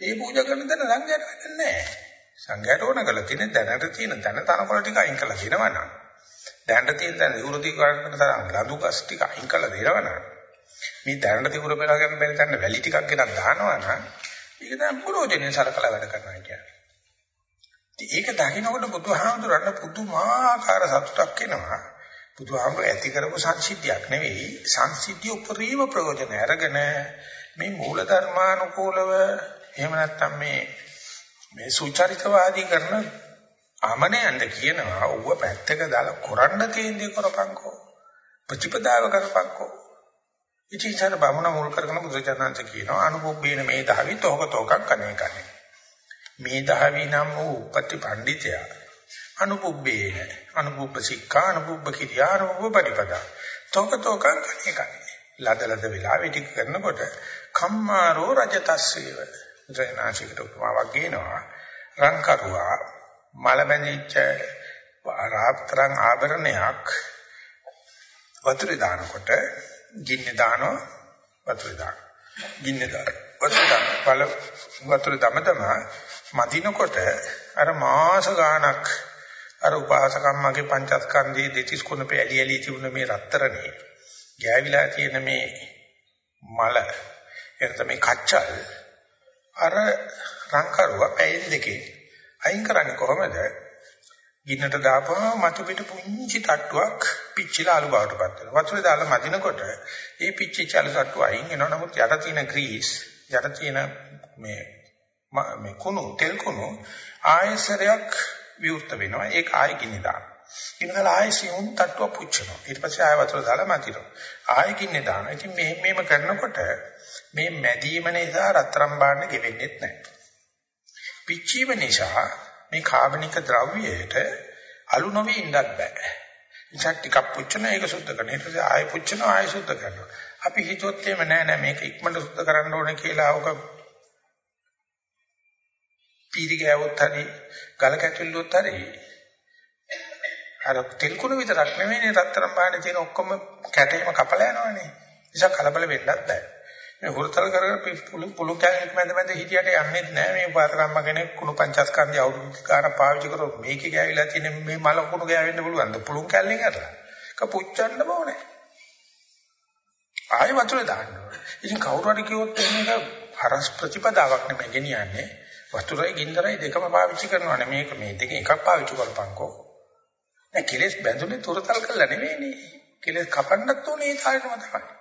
ඒ පූජා කරන තැන සංඝයාට වැඩක් නැහැ. සංඝයාට ඕන කරලා තියෙන දැනට තියෙන දැන තනකොළ ටික අයින් කරලා දෙනවනම් දැනට තියෙන දැන විවෘති කරන තරම් ලදුකස් ටික අයින් කරලා දෙනවනම් මේ දැනට තිබුණ බලා ගන්න බැරි තැන වැලි ටිකක් ගෙනත් දානවනම් ඒක තමයි ප්‍රෝජනේ සරකලා වැඩ කරනවා කියන්නේ. ඒක දකින්නකොට බුදුහාමුදුරන්න පුදුමාකාර සතුටක් එනවා. බුදුහාමුදුර ඇති කරපු සංසිද්ධියක් නෙවෙයි සංසිද්ධිය උපරිම ප්‍රයෝජන අරගෙන මේ මූල ධර්මානුකූලව එහෙම නැත්නම් මේ මේ සුචරිතවාදී කරන ආමනයන්ද කියනවා ඌව පැත්තක දාලා කරන්න තියෙන දේ කරපන්කෝ. ප්‍රතිපදාව කරපන්කෝ. ඉතින් බමුණ මුල් කරගෙන බුදුචානන්ත කියනවා අනුභවේන මේ දහවි තෝක තෝකක් කන්නේ කන්නේ. මේ දහවි නම් වූ උපති පඬිතයා. අනුභවේන අනුභව සික්ඛා අනුභව කිරියා අනුභව පරිපදා. තෝක තෝකක් කන්නේ. කන්නේ ලදලද වෙලා වෙටි කරනකොට කම්මාරෝ රජතස්සේව. ජයනාශිකට උපමාවක් කියනවා රංකරුවා මල බැඳිච්ච රාත්‍රන් ආභරණයක් වතුරේ දානකොට ගින්නේ දානවා වතුරේ දාන. ගින්නේ දාන. වතුර දාන. බල වතුර දමදම මදිනකොට අර මාස ගාණක් අර උපාසකම්මගේ පංචස්කන්ධයේ දෙතිස් කුණපේ ඇලි ඇලි තිබුණ මේ රත්තරනේ ගෑවිලා තියෙන මේ මල එතන මේ කච්චල් අර රංකරුව පැයෙන් දෙකේ අයින් කරන්නේ කොහමද? ගින්නට දාපුවම මතු පිට පුංචි තට්ටුවක් පිච්චිලා අලු බවටපත් වෙනවා. වතුරේ දාලා මදිනකොට ඒ පිච්චිච්ච අලු තට්ටුව අයින් වෙනවා. නමුත් යට තියෙන ග්‍රීස්, යට තියෙන මේ මේ කුණු, තෙල් කුණු ආයසරයක් විවෘත වෙනවා. ඒක ආයෙ ගින්න දානවා. ඉන්නකල ආයෙ සිවුම් තට්ටුව පුච්චනවා. ඊට පස්සේ ආයෙ වතුර දාලා මතිනවා. ආයෙ ගින්න දානවා. ඉතින් මේ මේම කරනකොට මේ මැදීම නිසා රත්තරන් බාන්න ගෙවෙන්නේ නැහැ. පිච්චීම නිසා මේ කාබනික ද්‍රව්‍යයට අලු නොවී ඉන්නත් බෑ. නිසා ටිකක් පුච්චන ඒක සුද්ධ කරන. ඊට පස්සේ ආයෙ පුච්චන ආයෙ සුද්ධ කරනවා. අපි හිතුවොත් එහෙම නෑ නෑ මේක ඉක්මනට සුද්ධ කරන්න ඕනේ කියලා ඔක පීරි ගෑවොත් හරි ගල කැටිල්ලුවොත් හරි අර තෙල් කුණු විතරක් නෙවෙයි රත්තරන් බාහනේ තියෙන ඔක්කොම කැටේම කපලා යනවනේ. නිසා කලබල වෙන්නත් බෑ. මේ හුරතල් කරගෙන පුළු පුළු කැලේක මැද මැද හිටියට යන්නේ නැහැ. මේ පාතකම්ම කෙනෙක් කුණු පංචස්කන්ධය අවුරුදු ගාන පාවිච්චි කරොත් මේකේ ගෑවිලා තියෙන මේ මල කුණු ගෑවෙන්න පුළුවන්ද? පුළු කැලේ කරලා කපුච්චන්න ඕනේ. ආයෙ වතුර දාන්න ඕනේ. ඉතින් කවුරු හරි කිව්වොත් මේක හරස් ප්‍රතිපදාවක් නෙමෙයි ගෙනියන්නේ. වතුරයි ගින්දරයි දෙකම පාවිච්චි කරනවානේ. මේක මේ දෙක එකක් පාවිච්චි කරපන්කෝ. දැන් කෙලස් බැඳුනේ තුරතල් කරලා නෙවෙයිනේ. කෙලස් කපන්නත් ඕනේ ඒ තාලෙම තමයි.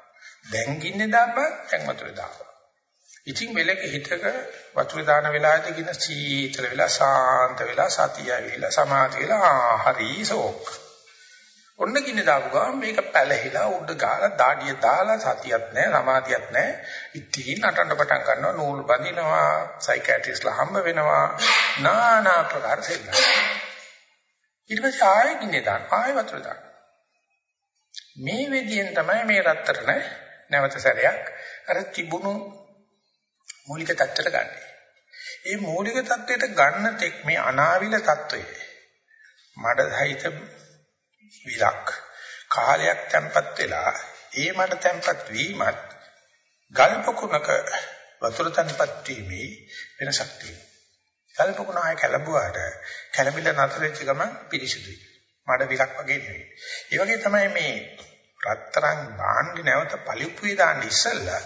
දැන් ගින්නේ දාපන් දැන් වතුරේ දාපන්. ඉතින් වෙලක හිතක වතුරේ දාන වෙලාවේදී ගින සීතල වෙලා සාන්ත වෙලා සතිය ඇවිල්ලා සමාධිය වෙලා හරිසෝක්. ඔන්න ගින්නේ දාපු ගමන් මේක පැලහිලා උඩ ගාලා දාඩිය දාලා සතියක් නැහැ සමාධියක් නැහැ. ඉතින් නටන්න පටන් ගන්නවා නූල් බඳිනවා සයිකියාට්‍රිස්ලා හම්බ වෙනවා নানা ප්‍රකාර සෙල්ලම්. ඊට පස්සේ ආයෙ ගින්නේ දාන ආයෙ වතුර දාන. මේ විදියෙන් තමයි මේ රත්තරන නැවත සැරයක් අර තිබුණු මූලික தත්තර ගන්න. මේ මූලික தත්ත්වයට ගන්න තෙක් මේ අනාවිල தত্ত্বය මඩසහිත විලක් කාලයක් tempත් වෙලා ඒ මඩ tempත් වීමත් ගල්පකුණක වතුර tempත් වීමේ වෙනසක් තියෙනවා. ගල්පකුණ ආය කැළඹුවාට කැළඹිලා නැතර වෙච්ච ගමන් පිරිසිදුයි. මඩ විලක් වගේ නෙවෙයි. ඒ වගේ තමයි මේ රත්තරන් භාණ්ඩ නැවත පලිප්පුවේ දාන්න ඉස්සෙල්ලා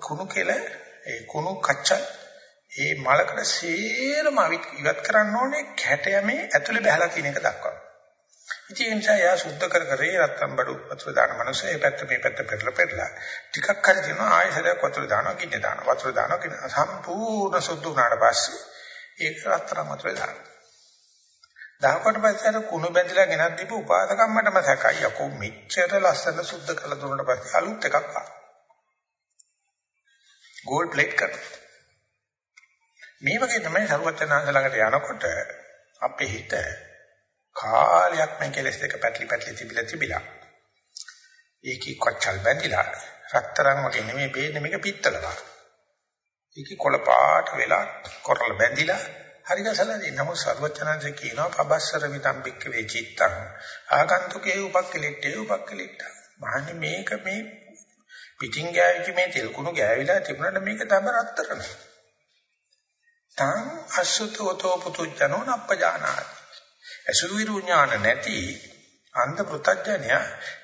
කුණු කෙල ඒ කුණු කච්චල් ඒ මලකට සේරම ඉවත් කරන්න ඕනේ කැටයමේ ඇතුලේ බහලා තියෙන එක දක්වා. ඉතින් ඒ නිසා යා සුද්ධ කර කර ඒ රත්තරන් බඩු වතුර දාන මනුස්සය ඒ පැත්ත මේ පැත්ත පෙරලා පෙරලා ටිකක් හරි දෙනවා ආයෙසරයක් වතුර දානවා කින්නේ දානවා වතුර දානවා කින්නේ සම්පූර්ණ සුද්ධ වුණාට පස්සේ ඒක රත්තරන් වතුර දානවා. දහකට පස්සේ අර කුණු බැඳලා ගෙනත් දීපු උපාසකම්මටම සැකයි යකෝ මෙච්චර ලස්සන සුද්ධ කළ දුන්නාට පස්සේ අලුත් එකක් ආවා. ගෝල්ඩ් ප්ලේට් කරනවා. මේ වගේ තමයි සරුවචනාංශ ළඟට යනකොට අපේ හිත කාලයක් මේ කෙලස් දෙක පැටලි පැටලි තිබිලා තිබිලා ඒකී කොච්චල් බැඳිලා රත්තරන් වගේ නෙමෙයි බේන්නේ මේක පිත්තල වගේ. ඒකී කොළ පාට වෙලා කොරල බැඳිලා හරි ගසලාදී නමුත් සර්වචනන්සේ කියනවා පබස්සර විතම්බික්ක වේ චිත්තං ආගන්තුකේ උපක්කලිට්ඨේ උපක්කලිට්ඨ මහන්නේ මේක මේ පිටින් ගෑවිච්ච මේ තෙල් කුණු ගෑවිලා තිබුණාට මේක තම රත්තරන තං අසුතෝතෝ පුතුජනෝ නප්පජානාති. අසුවිරු ඥාන නැති අන්ධ පෘතජ්ජනය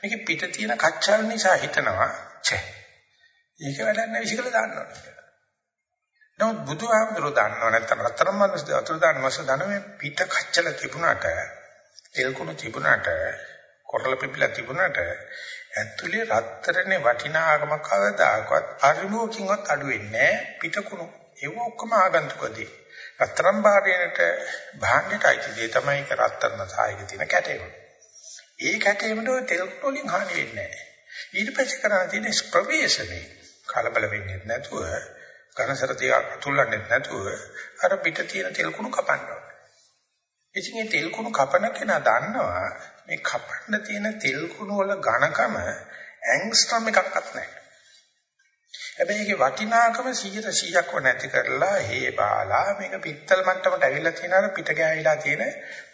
මේක පිට තියෙන කච්චල් නිසා හිතනවා ඡේ. ඒක වැඩක් නැහැ විශ්කල දාන්නවා කියලා. නමුත් බුදුහාමුදුරුවෝ දන්නව නැත්නම් රත්තරන් මනස අතුරු දාන මාස දනමේ පිට කච්චල තිබුණාට තෙල් කුණු තිබුණාට කොරළ පිපිලා තිබුණාට ඇතුලේ රත්තරනේ වටිනාකම කවදාකවත් අරිමුවකින්වත් අඩු වෙන්නේ නැහැ. පිට කුණු. ඒව ඔක්කොම ආගන්තුකදී රත්තරන් භාණ්ඩයට භාණ්ඩයට අයිති දේ තමයි ඒක රත්තරන් සායක තියෙන කැටේම. ඒ කැටේමද තෙල් වලින් හානි වෙන්නේ නැහැ. ඊට පස්සේ කරන්න තියෙන ප්‍රවේශනේ කලබල වෙන්නේ නැතුව ඝනසර තියක් තුල්ලන්නේ නැතුව අර පිට තියෙන තෙල් කුණු කපන්න ඕනේ. ඉතින් මේ තෙල් කුණු කපන කෙනා දන්නවා මේ කපන්න තියෙන තෙල් කුණු වල ඝනකම ඇන්ග්ස්ට්‍රම් එකක්වත් නැහැ. හැබැයි ඒකේ වටිනාකම 100%ක්ව නැති කරලා හේ බාලා මේක පිත්තල් මට්ටමට ඇවිල්ලා තියෙනවා පිට ගෑවිලා තියෙන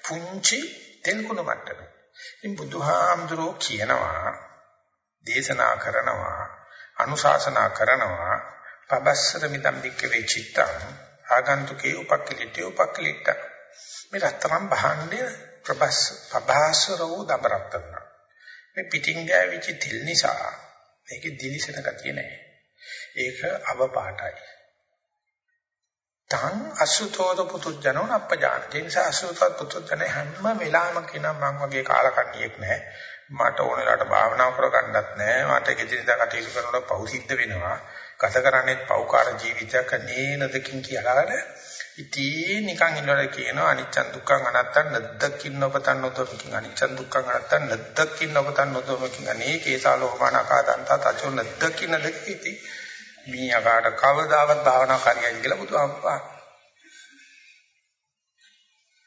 පුංචි තෙල් කුණු මට්ටම. ඉතින් බුදුහාමුදුරෝ කියනවා දේශනා කරනවා අනුශාසනා කරනවා පබස්සර මිදම් බික්කවේ චිත්තං ආගන්තුකේ උපක්ඛලිතේ උපක්ඛලිත මේ රත්තරන් භාණ්ඩය ප්‍රබස් පබාසරෝ දබරත්තන මේ පිටින් ගෑවිච්ච තිල් නිසා මේකේ දිලිසෙන ගතිය නැහැ. ඒක අවපාටයි තං අසුතෝද පුතුජනෝ අපජාන ඒ නිසා අසුතෝද පුතුජන හැම වෙලාවම කියන මං වගේ කාලකන්ණියෙක් නැහැ. මට ඕනෙලාට භාවනා කරගන්නත් නැහැ. මට කිසිදා කටයුතු කරනකොට පෞ සිද්ධ වෙනවා. ගත කරන්නේ පෞකාර ජීවිතයක් නේනදකින් කියලාද? ඉතින් නිකන් ඉන්නවල කියනවා අනිච්ච දුක්ඛං අනත්තං නද්දකින් නොපතන් නොදොමකින් අනිච්ච දුක්ඛං අනත්තං නද්දකින් නොපතන් නොදොමකින් අනේ කේසාලෝමාන කාදන්ත තචෝ නද්දකින් නදකිති මේ අකාට කවදාවත් භාවනා කරියයි කියලා බුදුහාමුදුරුවෝ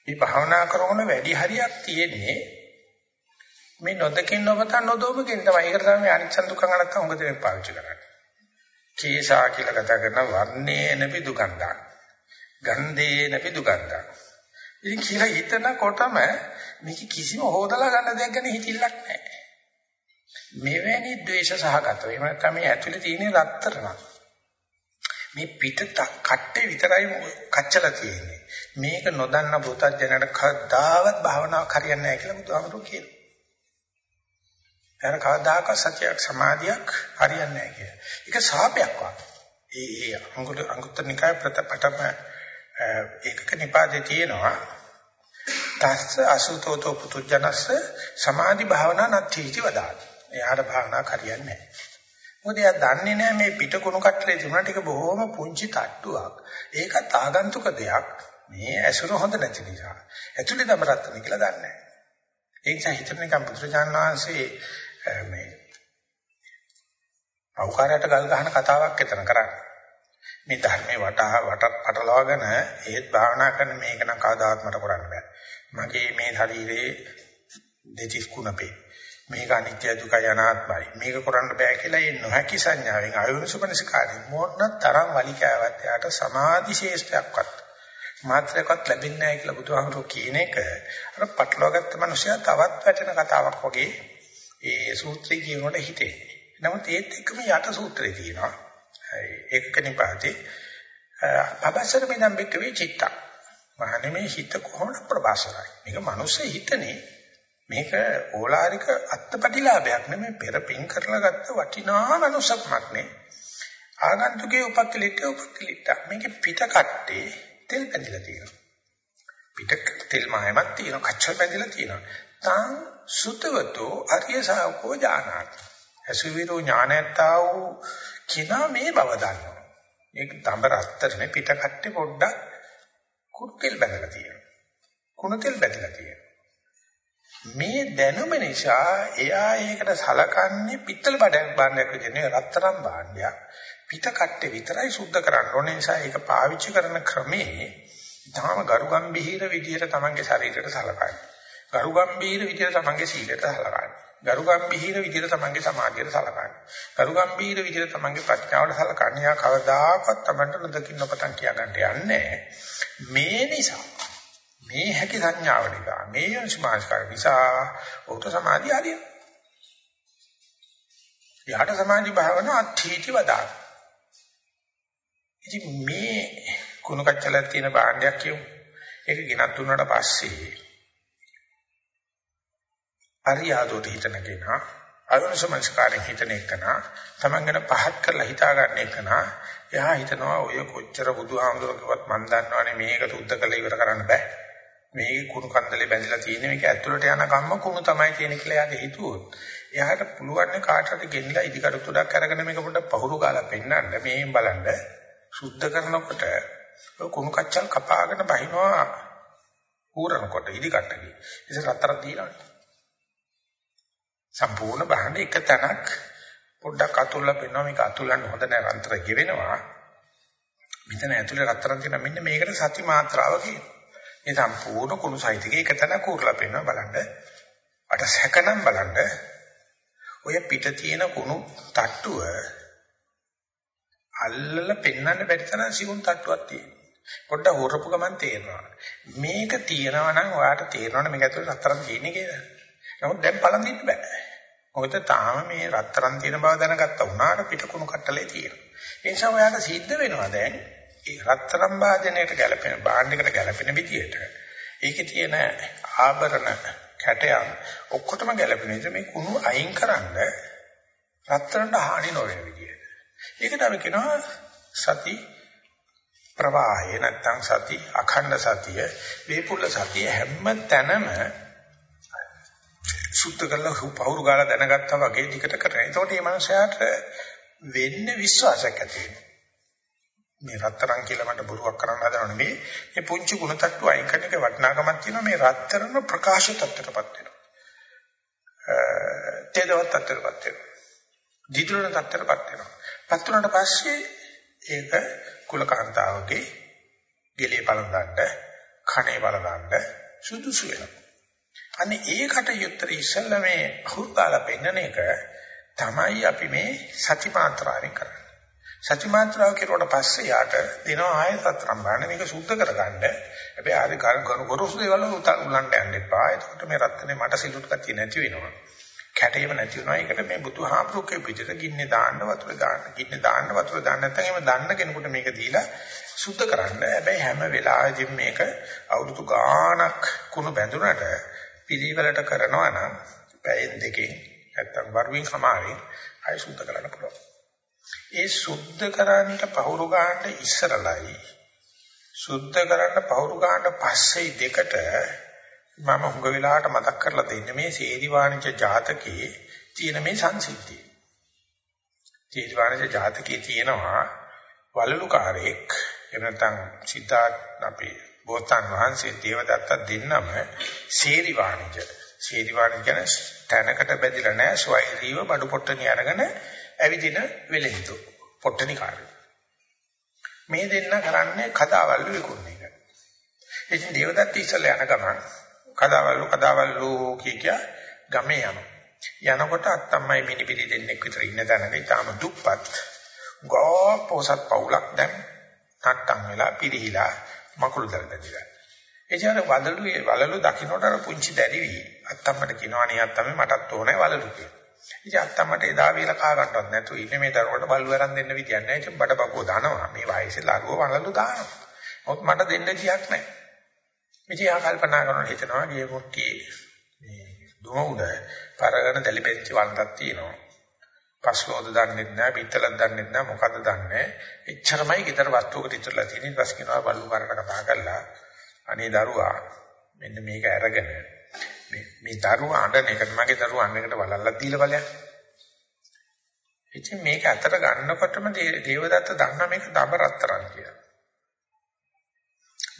මේ භාවනා කරන වැඩි හරියක් තියෙන්නේ මේ නොදකින් නොපතන් නොදොමකින් තමයි. ඒකට තමයි අනිච්ච දුක්ඛං අනත්තං උඟ දෙනෙක් පාවිච්චි කරන්නේ. කේසා කියලා කතා කරන වර්ණේ නැපි දුගන්ධා. ගන්ධේ නැපි දුගන්ධා. ඉතින් කියලා හිතනකොටම මේක කිසිම හොදලා ගන්න දෙයක් ගැන හිතිල්ලක් නැහැ. මෙවැනි ද්වේෂ සහගතව එහෙම නැත්නම් මේ ඇතුලේ තියෙන රත්තරන මේ පිටත කට්ටේ විතරයි කච්චලා තියෙන්නේ. මේක නොදන්න පුතඥයට කවදාවත් භාවනාවක් හරියන්නේ නැහැ කියලා බුදුහාමුදුරුවෝ කියනවා. එයාට කවදාකවත් සතියක් සමාධියක් හරියන්නේ නැහැ කියලා. ඒක සාපයක් වගේ. ඒ ඒ අංගුත් අංගුත්තර නිකාය ප්‍රතපටම ඒකක නිපාතේ තියෙනවා. තස්ස අසුතෝතෝ පුතුජනස්ස සමාධි භාවනා නැතිති වදාන. එයාට භාවනාවක් හරියන්නේ නැහැ. මොකද එයා දන්නේ නැහැ මේ පිටකුණු කට්ටලේ තිබුණාට ඒක බොහොම පුංචි තට්ටුවක්. ඒකත් ආගන්තුක දෙයක්. මේ ඇසුර හොඳ නැති නිසා. ඇතුලේ දමරත්තන කියලා දන්නේ නැහැ. ඒ නිසා හිතන එක පුත්‍රජාන වහන්සේ මේ අවකාරයට ගල් ගහන කතාවක් එතන කරන්නේ. මේ ධර්මේ වටා වට පටලවාගෙන ඒත් භාවනා කරන මේක නම් කවදාවත් මට කරන්න බෑ. මගේ මේ ශරීරයේ දෙතිස් කුණපේ. මේක අනිත්‍ය දුකයි අනාත්මයි. මේක කරන්න බෑ කියලා ඒ නොහැකි සංඥාවෙන් අයෝනිසුපනසිකාරී මොන තරම් වලිකාවක් යාට සමාධි ශේෂ්ඨයක්වත් මාත්‍රයක්වත් ලැබෙන්නේ නැහැ කියලා බුදුහාමුදුරුවෝ කියන එක අර පටලවාගත්ත මිනිසයා තවත් වැටෙන කතාවක් වගේ ඒ සූත්‍රය කියනකොට හිතේ. නමුත් ඒත් එක්කම යට සූත්‍රය තියෙනවා. ඒකක නිපාතේ පබසර මෙනම් බික්කවේ චිත්ත. මහන්නේ මේ හිත කොහොමද ප්‍රබාසරයි. මේක මිනිස්සේ හිතනේ මේක ඕලාරික අත්පටිලාභයක් නෙමෙයි පෙර පින් කරලා ගත්ත වටිනා මනුස්සකමක් නේ. ආගන්තුකේ උපක්කලිට උපක්කලිට මේකේ පිට කට්ටේ තෙල් පැඳිලා තියෙනවා. පිට තෙල් මායමක් තියෙනවා, කච්චල් පැඳිලා තියෙනවා. තාං සුතවතෝ අරිය ශාවකෝ ජානාති. අසුවිරෝ ඥානයතා වූ කිනා මේ බව දන්නවා. ඒක තඹ රත්තරනේ පිට කට්ටේ පොඩ්ඩක් කුරුතෙල් බැඳලා තියෙනවා. කුණුතෙල් බැඳලා තියෙනවා. මේ දැනුම නිසා එයා ඒකට සලකන්නේ පිත්තල බඩක් බාණ්ඩයක් විදිහට රත්තරන් බාණ්ඩයක්. පිට කට්ටේ විතරයි සුද්ධ කරන්න ඕනේ නිසා ඒක පාවිච්චි කරන ක්‍රමේ තාම ගරුගම්භීර විදිහට තමන්ගේ ශරීරයට සලකන්නේ. ගරුගම්භීර විදිහට තමන්ගේ සීලයට සලකන්නේ. ගරුගම්භීර විදිහට තමන්ගේ සමාධියට සලකන්නේ. ගරුගම්භීර විදිහට තමන්ගේ ප්‍රඥාවට සලකන්නේ. යා කවදාකවත් තමන්ට නොදකින්න පතන් කියාගන්න යන්නේ මේ නිසා මේ හැකි සංඥාව නිසා මේ යොන්සමාස්කාර නිසා උත් සමාධිය හරියට. යාට සමාධි භාවන අත්‍යීති වදා. ඉතින් මේ කුණු කච්චලක් තියෙන භාණ්ඩයක් කියමු. ඒක ගෙනත් දුන්නාට පස්සේ අරියාදෝට හිතන කෙනා අනුසමස්කාරයෙන් හිතන එකනා තමන් ගැන පහත් කරලා හිතා ගන්න එකනා එයා හිතනවා ඔය කොච්චර බුදුහාමුදුරුවෝවත් මන් දන්නවනේ මේක සුද්ධ කළ ඉවර කරන්න බෑ. මේ කුණු කන්දලේ බැඳලා තියෙන මේක ඇතුළට යන කම්ම කුණු තමයි කියන කියලා එයාගේ හිතුවොත් එයාට පුළුවන් කාටට ගෙන්නලා ඉදිකටු තුඩක් අරගෙන මේක පොඩ්ඩක් පහුරු ගාලා පෙන්නන්න මේෙන් බලන්න. සුද්ධ කරනකොට කුණු කච්චල් කපාගෙන බහිනවා ඌරනකොට ඉදිකට්ටගේ. ඉතින් රත්තරන් තියනවා සම්පූර්ණ බහන්න එක තැනක් පොඩ්ඩක් අතුල්ලා පෙන්නවා. මේක අතුල්ලන්න හොඳ නැහැ රන්තර ගෙවෙනවා. මෙතන ඇතුලේ රත්තරන් තියෙන මෙන්න මේකට සති මාත්‍රාව කියනවා. මේ සම්පූර්ණ කුණු සහිතකේ එක තැනක් උරලා පෙන්නවා. බලන්න. අට සැකනම් බලන්න. ඔය පිට තියෙන කුණු තට්ටුව අල්ලලා පෙන්වන්න බැරි තරම් සිවුම් තට්ටුවක් තියෙනවා. පොඩ්ඩක් හොරපු ගමන් තේරෙනවා. මේක තියෙනවා නම් ඔයාට තේරෙනවනේ මේක ඇතුලේ රත්තරන් තියෙන්නේ කියලා. නමුත් දැන් බලන් ඉන්න බෑ. මොකද තාම මේ රත්තරන් තියෙන බව දැනගත්තා වුණාට පිටකුණු කට්ටලේ තියෙනවා. ඒ නිසා ඔයාලට සිද්ධ වෙනවා දැන් ඒ රත්තරන් වාදනයට ගැලපෙන භාණ්ඩයකට ගැලපෙන විදියට ඒකේ තියෙන ආභරණ කැටයන් ඔක්කොටම ගැලපෙන විදිහ මේ කුණු අයින් කරන්න රත්තරන්ට හානි නොවන විදියට. ඒකට අපි කියනවා සති ප්‍රවාහය නැත්නම් සති අඛණ්ඩ සතිය වේපුල්ල සතිය හැම තැනම සුද්ධ කරලා පවුරු ගාලා දැනගත්තා වගේ ටිකට කරනවා. එතකොට මේ මනුස්සයාට වෙන්නේ විශ්වාසයක් ඇති මේ රත්තරන් කියලා මට බොරුවක් කරන්න හදනව නෙමෙයි. මේ පුංචි ගුණ තට්ටු අයින් කරන එක වටිනාකමක් තියෙනවා. මේ රත්තරන් ප්‍රකාශ තත්ත්වයටපත් වෙනවා. තේදවත් තත්ත්වයටපත් වෙනවා. දිදුලන තත්ත්වයටපත් වෙනවා. පත් වුණාට පස්සේ ඒක කුලකාන්තාවගේ ගෙලේ බලඳන්න, කණේ බලඳන්න සුදුසු වෙනවා. අනේ ඒකට යුත්තර ඉස්සෙල්ලා මේ අහුරාලා පෙන්නන එක තමයි අපි මේ සති මාත්‍රාවෙන් කරන්නේ. සති මාත්‍රාව කෙරුවට පස්සේ යාට දෙනවා ආයෙ සතරම් බලන්න මේක සුද්ධ කරගන්න. හැබැයි ආරි කරු ගොරොසු දේවල් උලන්ට යන්න එපා. එතකොට මේ රත්නේ මට සිලුට කතිය නැති වෙනවා. කැටේම නැති වෙනවා. ඒකට මේ බුදුහාමුදුරුවෝ පිටට ගින්නේ දාන්න වතුර දාන්න. ගින්නේ දාන්න වතුර දාන්න නැත්නම් එහෙම දන්න කෙනෙකුට මේක දීලා සුද්ධ කරන්න. හැබැයි හැම වෙලාවෙදිම මේක අවුරුදු ගාණක් කුණු බැඳුනට පිළිවෙලට කරනවා නම් පැයෙන් දෙකෙන් නැත්තම් වරුවෙන් සමාවෙන් ආය සුද්ධ කරන්න පුළුවන්. ඒ සුද්ධ කරන්නට පහුරු ගන්න ඉස්සරලයි සුද්ධ කරන්න පහුරු ගන්න පස්සේ දෙකට මම හුඟ වෙලාවට මතක් කරලා දෙන්නේ මේ සේරි වාණිජ ජාතකයේ තියෙන මේ සංසිද්ධිය. සේරි වාණිජ ජාතකයේ තියෙනවා වලලුකාරයෙක් එහෙම නැත්නම් සිතාත් අපේ බෝසතාන් වහන්සේ දේවදත්ත දෙන්නම සේරි වාණිජ. සේරි වාණිජ කියන්නේ තැනකට බැඳිලා නැහැ ස්වෛරීව බඩු පොට්ටනිය අරගෙන ඇවිදින වෙලෙහිතු. පොට්ටනි කාර්යය. මේ දෙන්න කරන්නේ කදාවල්ලු විකුණන එක. ඉතින් දේවදත්ත ඉස්සලා යන ගමන් කදාවල්ලු කදාවල්ලු කිය කිය ගමේ යනවා. යනකොට අත්තම්මයි මිනිපිලි දෙන්නෙක් විතර ඉන්න තැනක ඊටාම දුප්පත් ගෝ පොසත් පවුලක් දැන් නැට්ටම් වෙලා පිරිහිලා මකුළු දරදදිලා. ඒ කියන්නේ වලලු වලලු දකින්නට අර පුංචි දැරිවි අත්තම්මට කියනවා නේ අත්තම්ම මටත් ඕනේ වලලු කියලා. ඉතින් අත්තම්මට එදා වේලා කා ගන්නවත් නැතුව ඉන්නේ මේ දරුවට බල්ලු වරන් දෙන්න විදියක් නැහැ. ඉතින් බඩපපුව දානවා. මේ වයසේ ලරුව වලලු දානවා. මොකද මට දෙන්න විදියක් නැහැ. ඉතින් ආ කල්පනා කරනවා හිතනවා මේ මුට්ටියේ මේ දුම උඩ පරගන දැලිපෙච්ච වන්දක් තියෙනවා. පස්ලෝද දන්නේ නැහැ, පිටතලක් දන්නේ නැහැ, මොකද්ද දන්නේ එච්චරමයි ගෙදර වස්තුවකට ඉතුරුලා තියෙන ඊට පස්සේ කියනවා බල්ලු කරට කතා කරලා අනේ දරුවා මෙන්න මේක අරගෙන මේ මේ දරුවා අඬන එකට මගේ දරුවා අඬන එකට වලල්ලක් දීලා බලයන්. ඉතින් මේක අතට ගන්නකොටම දේවදත්ත දන්නා මේක දබ රත්තරන් කියලා.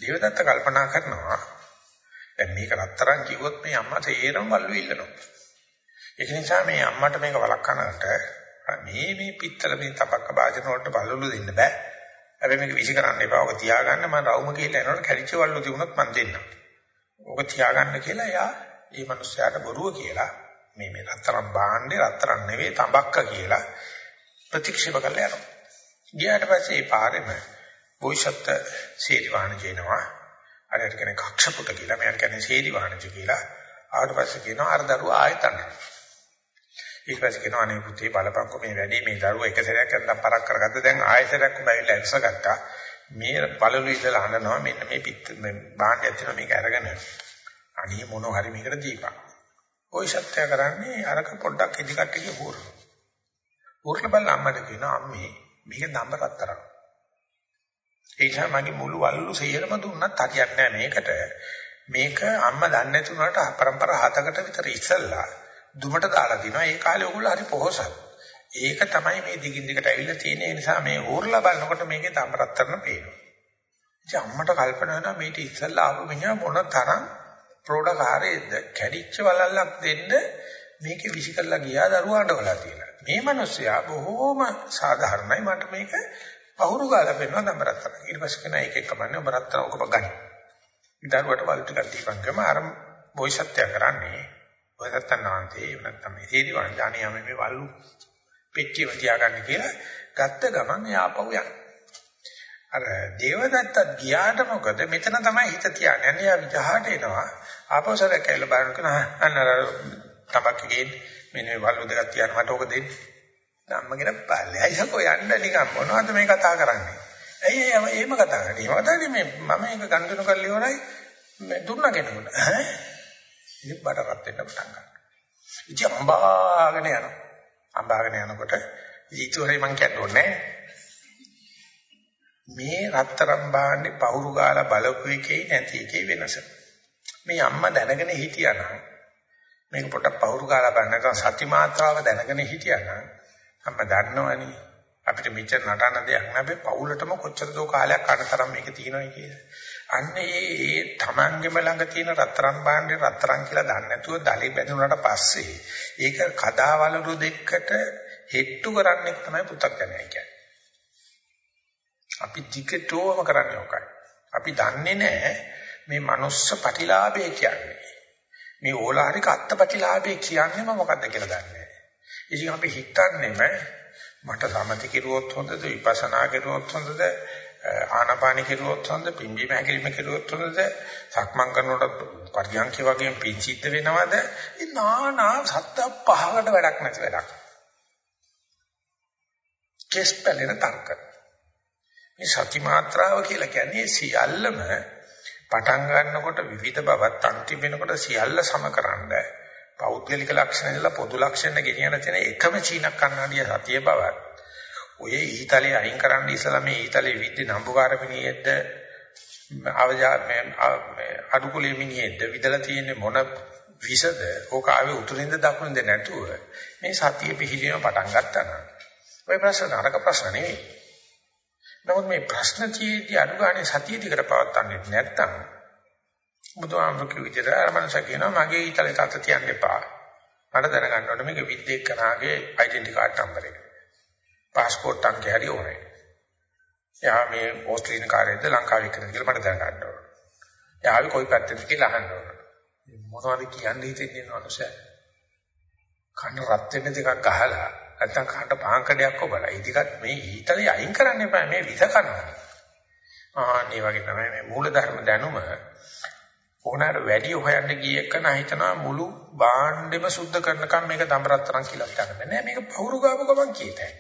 දේවදත්ත කල්පනා කරනවා දැන් මේක රත්තරන් කිව්වොත් මේ අම්මා තේරම වල්ලු ඉල්ලනවා. ඒක නිසා මේ අම්මට මේක වළක්වන්නට මේ මේ පිත්තල මේ තපක්ක භාජන වලට බලලු දෙන්න බෑ. හැබැයි මේක විසි කරන්න එපා. ඔක තියාගන්න මම රවුම කියලා එනකොට කැලිච්ච වල්ලු තිබුණොත් මම දෙන්නම්. ඔක තියාගන්න කියලා එයා මේ මිනිස්යාට බොරුව කියලා මේ මේ රත්තරන් භාණ්ඩේ රත්තරන් නෙවෙයි තඹක්ක කියලා ප්‍රතික්ෂේප කරලා යනවා. ගියාට පස්සේ ඒ පාරෙම බෝසත් සීරි වාණජ එනවා. අරයට කියන්නේ කක්ෂපුට කියලා. මෙයාට කියන්නේ සීරි වාණජ කියලා. ආවට පස්සේ කියනවා අර දරුවා ආයතන. ඊට පස්සේ කියනවා අනේ පුතේ බලපංකො මේ වැඩි මේ දරුවා එක සැරයක් නැත්නම් පරක් කරගත්ත දැන් ආයෙ සැරයක් උඹ ඇවිල්ලා ඇක්ස ගත්තා මේ පළලු ඉඳලා අහනවා මෙන්න මේ පිට මේ භාණ්ඩයක් තියෙනවා මේක අරගෙන අනිය මොන හරි මේකට දීපන්. ওই සත්‍ය කරන්නේ අරක පොඩ්ඩක් ඉදිකට ගිය හොර. හොරල බල අම්මට කියනවා අම්මේ මේක දඹ රත්තරන්. ඒ නිසා මගේ මුළු වල්ලු සේරම දුන්නත් හරියන්නේ නැහැ මේකට. මේක අම්මා දන්නේ නැති උනාට පරම්පරා හතකට විතර ඉස්සල්ලා දුමට දාලා දිනවා. ඒ කාලේ ඕගොල්ලෝ හරි පොහොසත්. ඒක තමයි මේ දිගින් දිගට ඇවිල්ලා තියෙන නිසා මේ ඕර්ලා බලනකොට මේකේ තමරත්තරන පේනවා. ඉතින් අම්මට කල්පනා වෙනවා මේක ඉස්සල්ලා ආපු මිනිහා මොන තරම් ප්‍රෝඩකාරයේද කැඩිච්ච වලල්ලක් දෙන්න මේකේ විසි කරලා ගියා දරුවාට වලා තියලා. මේ මිනිස්සයා බොහෝම සාධාරණයි මට මේක පහුරු ගාලා පෙන්වන තමරත්තර. ඊට පස්සේ කෙනා එක එක කමන්නේ ඔබ රත්තර ඔක ගන්න. දරුවට වල ටිකක් දීපන් ගම අර බොයිසත්‍ය කරන්නේ. ඔයගත්තන් නැන්තේ නැත්තම් මේ තේරි වංජානියම මේ වල්ලු පෙට්ටියම තියාගන්න කියලා ගත්ත ගමන් එයා ආපහු යනවා. අර දේවදත්තත් ගියාට මොකද මෙතන තමයි හිත තියන්නේ. අනේ යා විජහාට එනවා. ආපහු සර කැල බලනකන අන්න අර තබක් ගේන්නේ මෙන්න මේ වල්ලු දෙකක් තියන්න මට ඕක දෙන්න. ධම්මගෙන පල්ලේ. අයිසකෝ යන්න නිකන් මොනවද මේ කතා කරන්නේ? ඇයි එහෙම කතා කරන්නේ? එහෙම කතානේ මේ මම ඒක ගන්දුණු කරලා ඉවරයි. මේ දුන්නා කෙනෙකුට. ඈ? ඉතින් බඩ රත් වෙන්න පටන් ගන්නවා. ඉතින් අම්බාගෙන යනවා. අඹාගෙන යනකොට ඊතුරේ මං කියන්නේ මේ රත්තරම් බාන්නේ පහුරු ගාලා බලපු එකේ නැති එකේ වෙනස. මේ අම්මා දැනගෙන හිටියානම් මේක පොඩක් පහුරු ගාලා බලන්න නැත්නම් සති මාත්‍රාව දැනගෙන හිටියානම් අම්මා දන්නවනේ අපිට මෙච්චර නටන දෙයක් නැබේ පවුලටම කොච්චර දෝ කාලයක් අනතරම් මේක තියෙනවා කියලා. අන්න ඒ ඒ තමන්ගෙම ළඟ තියෙන රත්තරන් භාණ්ඩේ රත්තරන් කියලා දන්නේ නැතුව දලි බැඳුනට පස්සේ ඒක කදාවලු දෙකට හෙට්ටු කරන්නේ තමයි පු탁ජනය කියන්නේ. අපි ටිකටෝම කරන්නේ ඔකයි. අපි දන්නේ නැහැ මේ මනුස්ස ප්‍රතිලාභය කියන්නේ. මේ ඕලාරික අත්පටිලාභය කියන්නේ මොකක්ද කියලා දන්නේ නැහැ. ඉතින් අපි හිතන්නේම මට සමති කිරුවොත් හොඳද විපස්සනා කිරුවොත් හොඳද ආනාපාන කෙරුවොත් හොඳ පිම්බීම හැකිලිම කෙරුවොත් හොඳද? සක්මන් කරනකොට පරියන්ක වගේ පිංචිද්ද වෙනවද? ඒ නානා සත්ත පහකට වැඩක් නැති වැඩක්. කෙස් පැලෙන තර්ක. මේ සති මාත්‍රාව කියලා කියන්නේ සියල්ලම පටන් ගන්නකොට විවිධ බවත් අන්තිම වෙනකොට සියල්ල සමකරනද? පෞද්ගලික ලක්ෂණ ඉඳලා පොදු ලක්ෂණ ගෙනියන තියෙන එකම චීන කන්නඩිය සතිය බවත්. ඔය ඊතලේ අයින් කරන්න ඉස්සලා මේ ඊතලේ විද්ද නම්බුකාර මිනිහෙක්ද අවජා මේ අඩුකුලේ මිනිහෙක්ද විදලා තියෙන්නේ මොන විසද ඕක ආවේ උතුරින්ද දකුණින්ද නැතුව මේ සතිය පිහිදීම පටන් ගත්තා නම් ඔය ප්‍රශ්න නරක ප්‍රශ්න නෙවෙයි. නමුත් මේ ප්‍රශ්න තියෙද්දි අනුගානේ සතිය දිකට පවත්න්නේ නැත්තම් බුදුහාමුදුරු කිව්ව විදිහට අර මනස කියනවා මගේ ඊතලේ තත් තියන්න එපා. මට දැනගන්න ඕනේ මේක විද්දේකනාගේ ඩෙන්ටි කාඩ් නම්බර එක. પાස්පෝර්ට් අංකය හරි ඕනේ. එයා මේ ඕස්ට්‍රේලියානු කාර්යයේද ලංකාවේ ඉන්නද කියලා මට දැනගන්න ඕන. එයාවි කොයි පැත්තද කියලා අහන්න ඕන. මොනවද කියන්නේ හිතෙන්නේ නෝනසය. කන්න රත් වෙන දෙකක් ගහලා නැත්තම් කන්න පාංකඩයක් ඔබලා. ඉතිකත් මේ ඊතලේ අයින් කරන්න එපා මේ විස කනවා. ආන්නේ වගේ තමයි මේ මූලධර්ම දැනුම ඕනෑර වැඩි හොයන්න ගිය එක නම් හිතනවා මුළු බාණ්ඩෙම සුද්ධ කරනකම් මේක දඹරත්තරන් කියලා හිතන්න බෑ. මේක පවුරු ගාපු ගමන් කීතයි.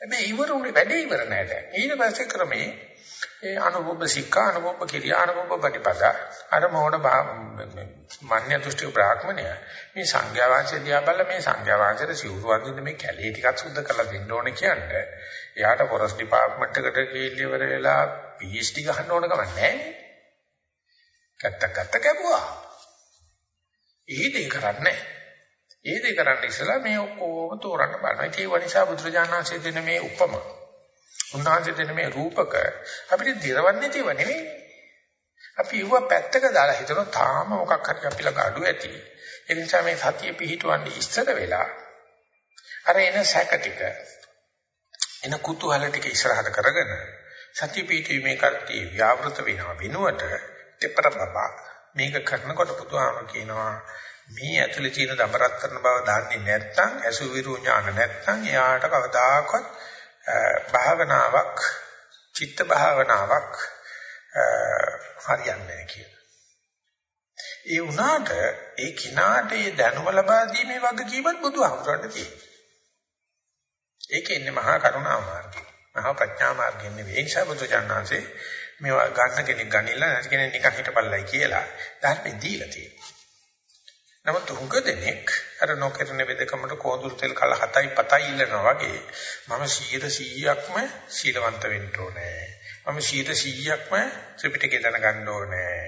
හැබැයි ඉවරුනේ වැඩේ ඉවර නෑ දැන්. ඊට පස්සේ ක්‍රමේ ඒ අනුභව සික්ඛා අනුභව කිරියා අනුභව ප්‍රතිපදා අර මොහොන මන්‍ය දෘෂ්ටි බ්‍රාහ්මණය මේ සංඥා වාචය දිහා බලලා මේ සංඥා වාචයට සිවුරු අඳින්න මේ කැලේ ටිකක් සුද්ධ කරලා දෙන්න ඕනේ කියන්නේ. එයාට ෆොරස්ට් ඩිපාර්ට්මන්ට් එකට ගිහිල්ලා ඉවර වෙලා PhD ගන්න ඕන කම නැහැ. කත්ත කත්ත කැපුවා. ඊට කරන්නේ ඒ දෙක කරන්න ඉස්සලා මේ ඔක්කොම තෝරන්න බලනවා. ඒ වනිසා බුදුරජාණන්සේ දෙන මේ උපම. උන්වහන්සේ දෙන මේ රූපක අපිට දිරවන්නේ තියෙව නෙවෙයි. අපි ඉව පැත්තක දාලා හිතනවා තාම මොකක් හරි අපි ළඟ අඩු ඇති. ඒ නිසා මේ සතිය පිහිටවන්නේ ඉස්සර වෙලා අර එන සැක ටික එන කුතුහල ටික ඉස්සරහට කරගෙන සතිය පිහිටීමේ කර්තී ව්‍යවෘත වෙනවා වෙනුවට දෙපර බබා මේක කරනකොට පුදුහාම කියනවා මේ ඇතුලේ තියෙන දබරත් කරන බව දන්නේ නැත්නම් අසුවිරු ඥාන නැත්නම් එයාට කවදාකවත් භාවනාවක් චිත්ත භාවනාවක් හරියන්නේ නැහැ කියලා. ඒ වුණාට ඒ කිනාට ඒ දැනුම ලබා දීමේ වගකීමත් බුදුහාමුදුරන්ට තියෙනවා. ඒකේ ඉන්නේ මහා කරුණා මාර්ගය. මහා ප්‍රඥා මාර්ගයෙන් නෙවෙයි. ඒ නිසා බුදුචානන්සේ මේවා ගන්න කෙනෙක් ගනිලා නැති කෙනෙක් නිකන් හිටපල්ලයි කියලා ධර්මෙ දීලා තියෙනවා. නමුත් උංග දෙනෙක් අර නොකරන වෙදකමට කෝඳුරු තෙල් කල 7යි 7යි ඉල්ලනවා වගේ මම 100%ක්ම සීලවන්ත වෙන්න ඕනේ. මම 100%ක්ම ත්‍රිපිටකය දැනගන්න ඕනේ.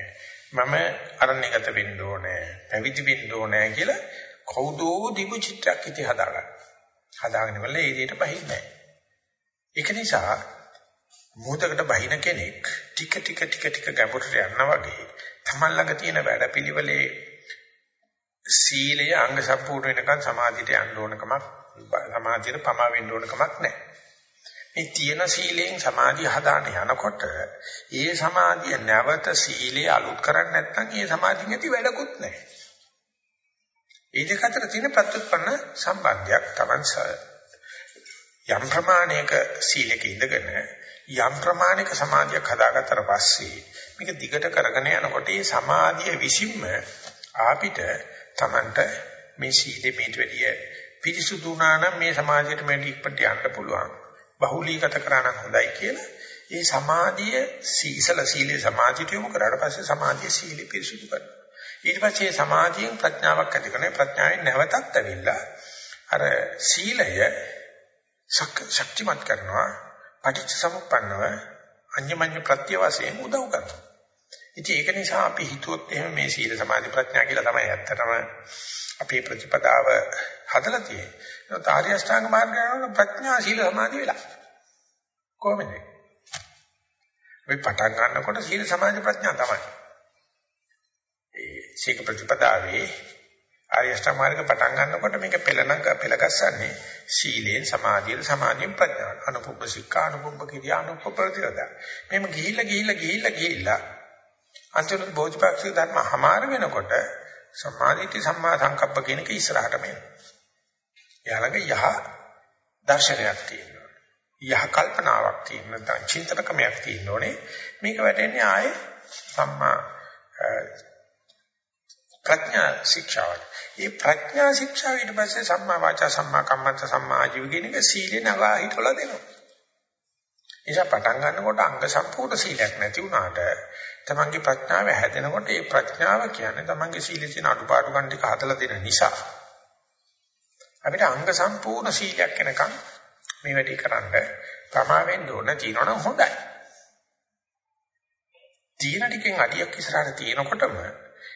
මම අරණ්‍යගත වෙන්න ඕනේ. පැවිදි වෙන්න ඕනේ කියලා කවුදෝ දිබු චිත්‍රයක් ඉති හදාගන්න. හදාගෙන ඉවරලා ඒ විදිහට බහින්නේ ඒක නිසා මොහොතකට බහින කෙනෙක් ටික ටික ටික ටික ගැඹුරට යනවා වගේ තමන් ළඟ තියෙන වැඩපිළිවෙලේ සීලය අංග සම්පූර්ණ වෙනකන් සමාධියට යන්න ඕනකමක් සමාධියට පමා වෙන්න ඕනකමක් නැහැ. මේ තියෙන සීලයෙන් සමාධිය හදාන්න යනකොට ඒ සමාධිය නැවත සීලය අලුත් කරන්නේ නැත්නම් ඒ සමාධිය නැති වැඩකුත් නැහැ. ඒ දෙක අතර තියෙන ප්‍රත්‍යুৎপন্ন සම්බන්ධයක් Taman යම් ප්‍රමාණයක සීලක ඉඳගෙන යම් ප්‍රමාණයක සමාධියක් හදාගත්තට පස්සේ මේක දිගට කරගෙන යනකොට මේ සමාධිය විසින්ම අපිට Tamanට මේ සීලෙ මේට වැඩිය පිරිසුදු වුණා නම් මේ සමාධියට මේ ඉක්පට යන්න පුළුවන්. බහුලීගත කරා නම් හොඳයි කියලා. ඒ සමාධිය සීසල සීලේ සමාධියට යොමු කරාට පස්සේ සමාධිය සීලෙ පිරිසුදු කරනවා. ඊට පස්සේ සමාධියෙන් ප්‍රඥාවක් ඇති කරගෙන ප්‍රඥාවෙන් නැවතත් ඇවිල්ලා අර සීලය ශක්තිමත් කරනවා පටිච්ච සමුප්පන්නව අඤ්ඤමඤ්ඤ ප්‍රත්‍ය වශයෙන් උදව් කරනවා. ඉතින් ඒක නිසා අපි හිතුවොත් එහෙම මේ සීල සමාධි ප්‍රඥා කියලා තමයි ඇත්තටම අපේ ප්‍රතිපදාව හදලා තියෙන්නේ. ආර්ය අෂ්ටාංග මාර්ගය යනකොට ප්‍රඥා සීල සමාධි වෙලා. කොහොමද? අපි පටන් ගන්නකොට සීල සමාධි ප්‍රඥා තමයි. ඒ සීක ප්‍රතිපදාවේ ආර්ය අෂ්ටාංග මාර්ගය පටන් ගන්නකොට මේක පෙළනක පෙළගස්සන්නේ සීලයෙන් සමාධියෙන් සමාධියෙන් ප්‍රඥාව. අනුපුබ්බ සික්ඛා අනුපුබ්බ කිරියා අනුපුබ්බ ප්‍රතිරදා. මෙහෙම ගිහිල්ලා ගිහිල්ලා ගිහිල්ලා ගිහිල්ලා අන්තිමට බෝධිපාක්ෂික ධර්ම හමාර වෙනකොට සම්මාදිට්ඨි සම්මා සංකප්ප කියන එක ඉස්සරහටම එනවා. යාළඟ යහ දර්ශනයක් තියෙනවා. යහ කල්පනාවක් තියෙනවා. නැත්නම් චින්තන ක්‍රමයක් තියෙනෝනේ. මේක වැටෙන්නේ ආයේ සම්මා ප්‍රඥා ශික්ෂාවට. මේ ප්‍රඥා ශික්ෂාව ඊට පස්සේ සම්මා වාචා සම්මා කම්මන්ත සම්මා ආජීව කියන එක සීලේ නගා හිටවලා දෙනවා. නිසා පටන් ගන්නකොට අංග සම්පූර්ණ සීලයක් නැති වුණාට තමන්ගේ ප්‍රඥාව හැදෙනකොට ඒ ප්‍රඥාව කියන්නේ තමන්ගේ සීලේ තියෙන අඩුපාඩු ගන්න ටික හදලා දෙන නිසා අපිට අංග සම්පූර්ණ සීලයක් වෙනකන් මේ වැඩේ කරන්න ප්‍රමා වෙන්න ඕන තියෙනවනම් හොඳයි. තියෙන ටිකෙන් අඩියක් ඉස්සරහට තියෙනකොටම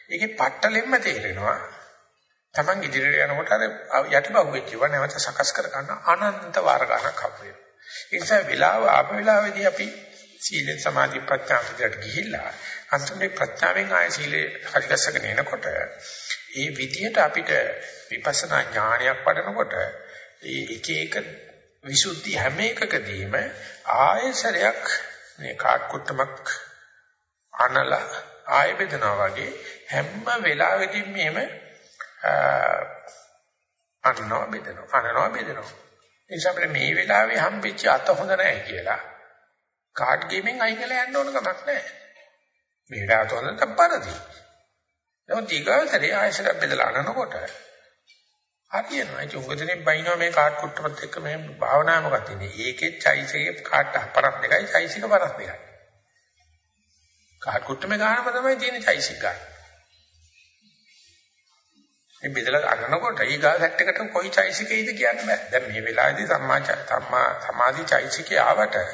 ඒකේ පට්ටලෙන්න තේරෙනවා. තමන් ඉදිරියට යනකොට අර යටිබහුවෙච්ච ඒවා නැවත සකස් කර ගන්න අනන්ත වාර ගණක් හම්බ වෙනවා. ඒ නිසා වෙලාව ආප වෙලාවේදී අපි සීල සමාධි ප්‍රඥා පිටට ගිහිල්ලා අන්තිමට ප්‍රඥාවෙන් ආය සීලේ හරිගස්සගෙන එනකොට ඒ විදියට අපිට විපස්සනා ඥානයක් වඩනකොට ඒ එක එක විසුද්ධි හැම එකකදීම ආයසරයක් මේ කාට් කුට්ටමක් අනලා ආය බෙදනවා වගේ හැම වෙලාවෙදීම මෙහෙම අනනවා බෙදනවා අනනවා බෙදනවා. නිසා අපිට මේ වෙලාවේ හම්බෙච්ච අත හොඳ නැහැ කියලා කාඩ් ගේමින් අයින් කරලා යන්න ඕන කමක් නැහැ. මේ වෙලාවට හොඳ තප්පරදී. නමුත් ඊගාතරේ ආයසර බෙදලා අනනකොට හරියනවා. ඒ උගදෙනේ බයිනවා මේ කාඩ් කුට්ටමත් එක්ක මේ භාවනා මොකක්ද ඉන්නේ. ඒකේ චෛසිකේ කාඩ් පරක් දෙකයි චෛසික පරක් දෙකයි. කාඩ් කුට්ටමේ ගානම තමයි තියෙන චෛසික ගන්න. මේ බෙදලා අරනකොට ඊගා සෙට් එකට කොයි චෛසිකේද කියන්න බෑ. දැන් මේ වෙලාවේදී සම්මා සම්මා සමාධි චෛසිකේ ආවට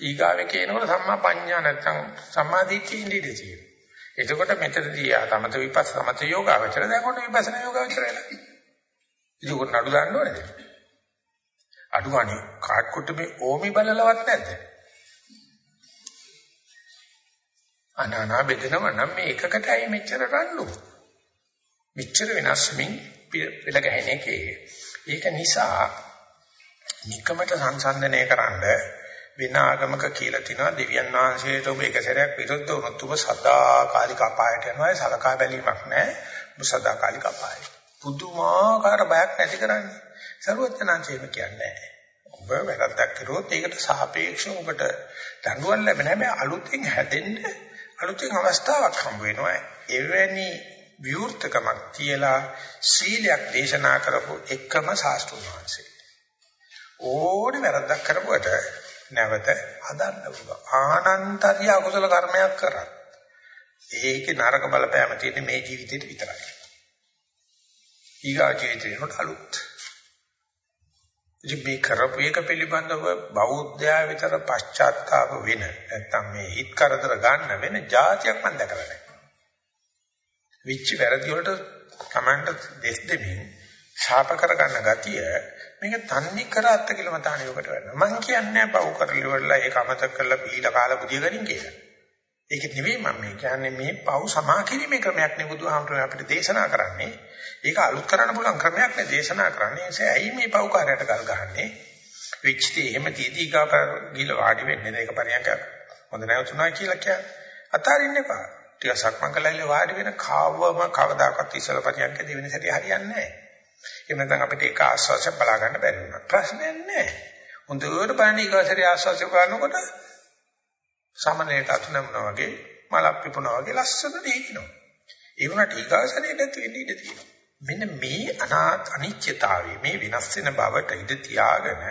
ඊගාවේ කියනකොට සම්මා පඤ්ඤා නැත්නම් සම්මා දිට්ඨිය ඉඳී තියෙනවා. එතකොට මෙතනදී තමත විපස්ස තමත යෝගාවචර දැන් කොට විපස්සනා යෝගාවචර වෙලා. ඉතින් උකට නඩු දාන්න ඕනේද? අඩුවනේ කාට් කොට මේ ඕමි බලලවත් නැද්ද? අනානා බෙදනව නම් මේ එකකටයි මෙච්චර රණ්ඩු. මෙච්චර වෙනස් වෙමින් පෙළ ගැහෙන එකේ. ඒක නිසා නිකමට සංසන්දනය කරන්න වෙන ආගමක කියලා තිනවා. දෙවියන් වහන්සේට ඔබ එක සැරයක් විරුද්ධ වුණොත් ඔබ සදාකාලික අපායට යනවා. ඒ සලකා බැලීමක් නැහැ ඔබ සදාකාලික අපායට පුදුමාකාර බයක් ඇති කරන්නේ. සරුවචනාංශයම කියන්නේ ඔබ වැරද්දක් කරුවොත් ඒකට සාපේක්ෂව ඔබට දඬුවම් ලැබෙන හැබැයි අලුතෙන් හැදෙන්න අලුතෙන් අවස්ථාවක් හම්බ වෙනවා. එවැනි විවෘතකමක් තියලා සීලයක් දේශනා කරපු එකම ශාස්ත්‍රුන් වහන්සේ. ඕනේ වැරද්දක් කරපුවට නැවත හදන්න පුළුවන්. ආනන්තරිය අකුසල කර්මයක් කරා. ඒකේ නරක බලපෑම තියෙන්නේ මේ ජීවිතේට විතරයි. ඊගා ජීවිතේට අලුත්. ඉතින් මේ කරපු එක පිළිබඳව බෞද්ධයා විතර පශ්චාත්තාප වෙන නැත්තම් මේ හිත කරදර ගන්න වෙන જાතියක් මම දැකලා නැහැ. විච්ච වැරදි වලට Tamanට දෙස් දෙමින් ශාප කරගන්න ගතිය මේක තන්නේ කර අත්ති කියලා මතාණිය ඔකට වෙනවා. මම කියන්නේ බව් කරලි වල ඒක අමතක කරලා බීලා කාලා බුදිය ගනින් කියලා. ඒක නෙවෙයි මම මේ කියන්නේ මේ පව් සමා කිරීමේ ක්‍රමයක් නේ බුදුහාමුදුරුවෝ අපිට දේශනා කරන්නේ. ඒක අලුත් කරන්න පුළුවන් ක්‍රමයක් නේ දේශනා කරන්නේ. ඒ ඇයි මේ පව් කාර්යයට කල් ගහන්නේ? විච්චිතේ එහෙම තීදී ගාපර ගිල වාඩි වෙන්නේ ඒක පරියන්ක හොඳ නැවතුණා කියලා කියන්නේ. අතාරින්න එපා. ටික සක්මන් කළා වාඩි වෙන කවවම කවදාකවත් ඉස්සල පරියන්ක දෙවෙනි සැරේ හරියන්නේ නැහැ. එහෙම නැත්නම් අපිට ඒක ආස්වාසය බලා ගන්න බැරි වෙනවා. ප්‍රශ්නයක් නැහැ. හොඳට බලන්න ඊගාසරේ ආස්වාසය බලනකොට සමනලයට අතුනමනවා වගේ මලක් පිපුණා වගේ ලස්සනට හිටිනවා. ඒ වුණාට ඊගාසරේ නැති වෙන්න ඉඩ තියෙනවා. මෙන්න මේ අනාත් අනිත්‍යතාවය මේ වෙනස් වෙන බවට ඉඳ තියාගෙන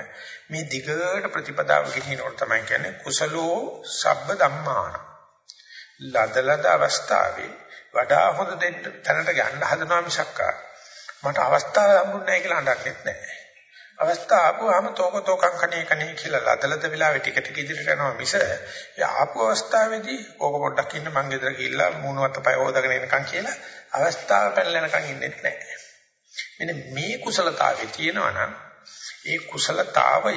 මේ දිගට ප්‍රතිපදාව ගෙනියනකොට තමයි කියන්නේ කුසලෝ සබ්බ ධම්මාන ලදලද අවස්ථාවේ වඩා හොඳ දෙන්න තැනට ගන්න හදනවා මිසක්කා මට අවස්ථාව හම්බුනේ නැහැ කියලා අඬන්නෙත් නැහැ. අවස්ථාව ආපුවාම තෝක තෝකම් කණේ කණේ කියලා ලදලද වෙලාවේ ටික ටික ඉදිරියට යනවා මිස ඒ ආපු අවස්ථාවේදී ඕක පොඩ්ඩක් ඉන්න මං ගෙදර ගිහිල්ලා මූණවත් පය හොදගෙන එනකන් කියලා අවස්ථාව පැනලෙනකන් ඉන්නෙත් නැහැ. මෙන්න මේ කුසලතාවේ තියෙනවා නම් ඒ කුසලතාවය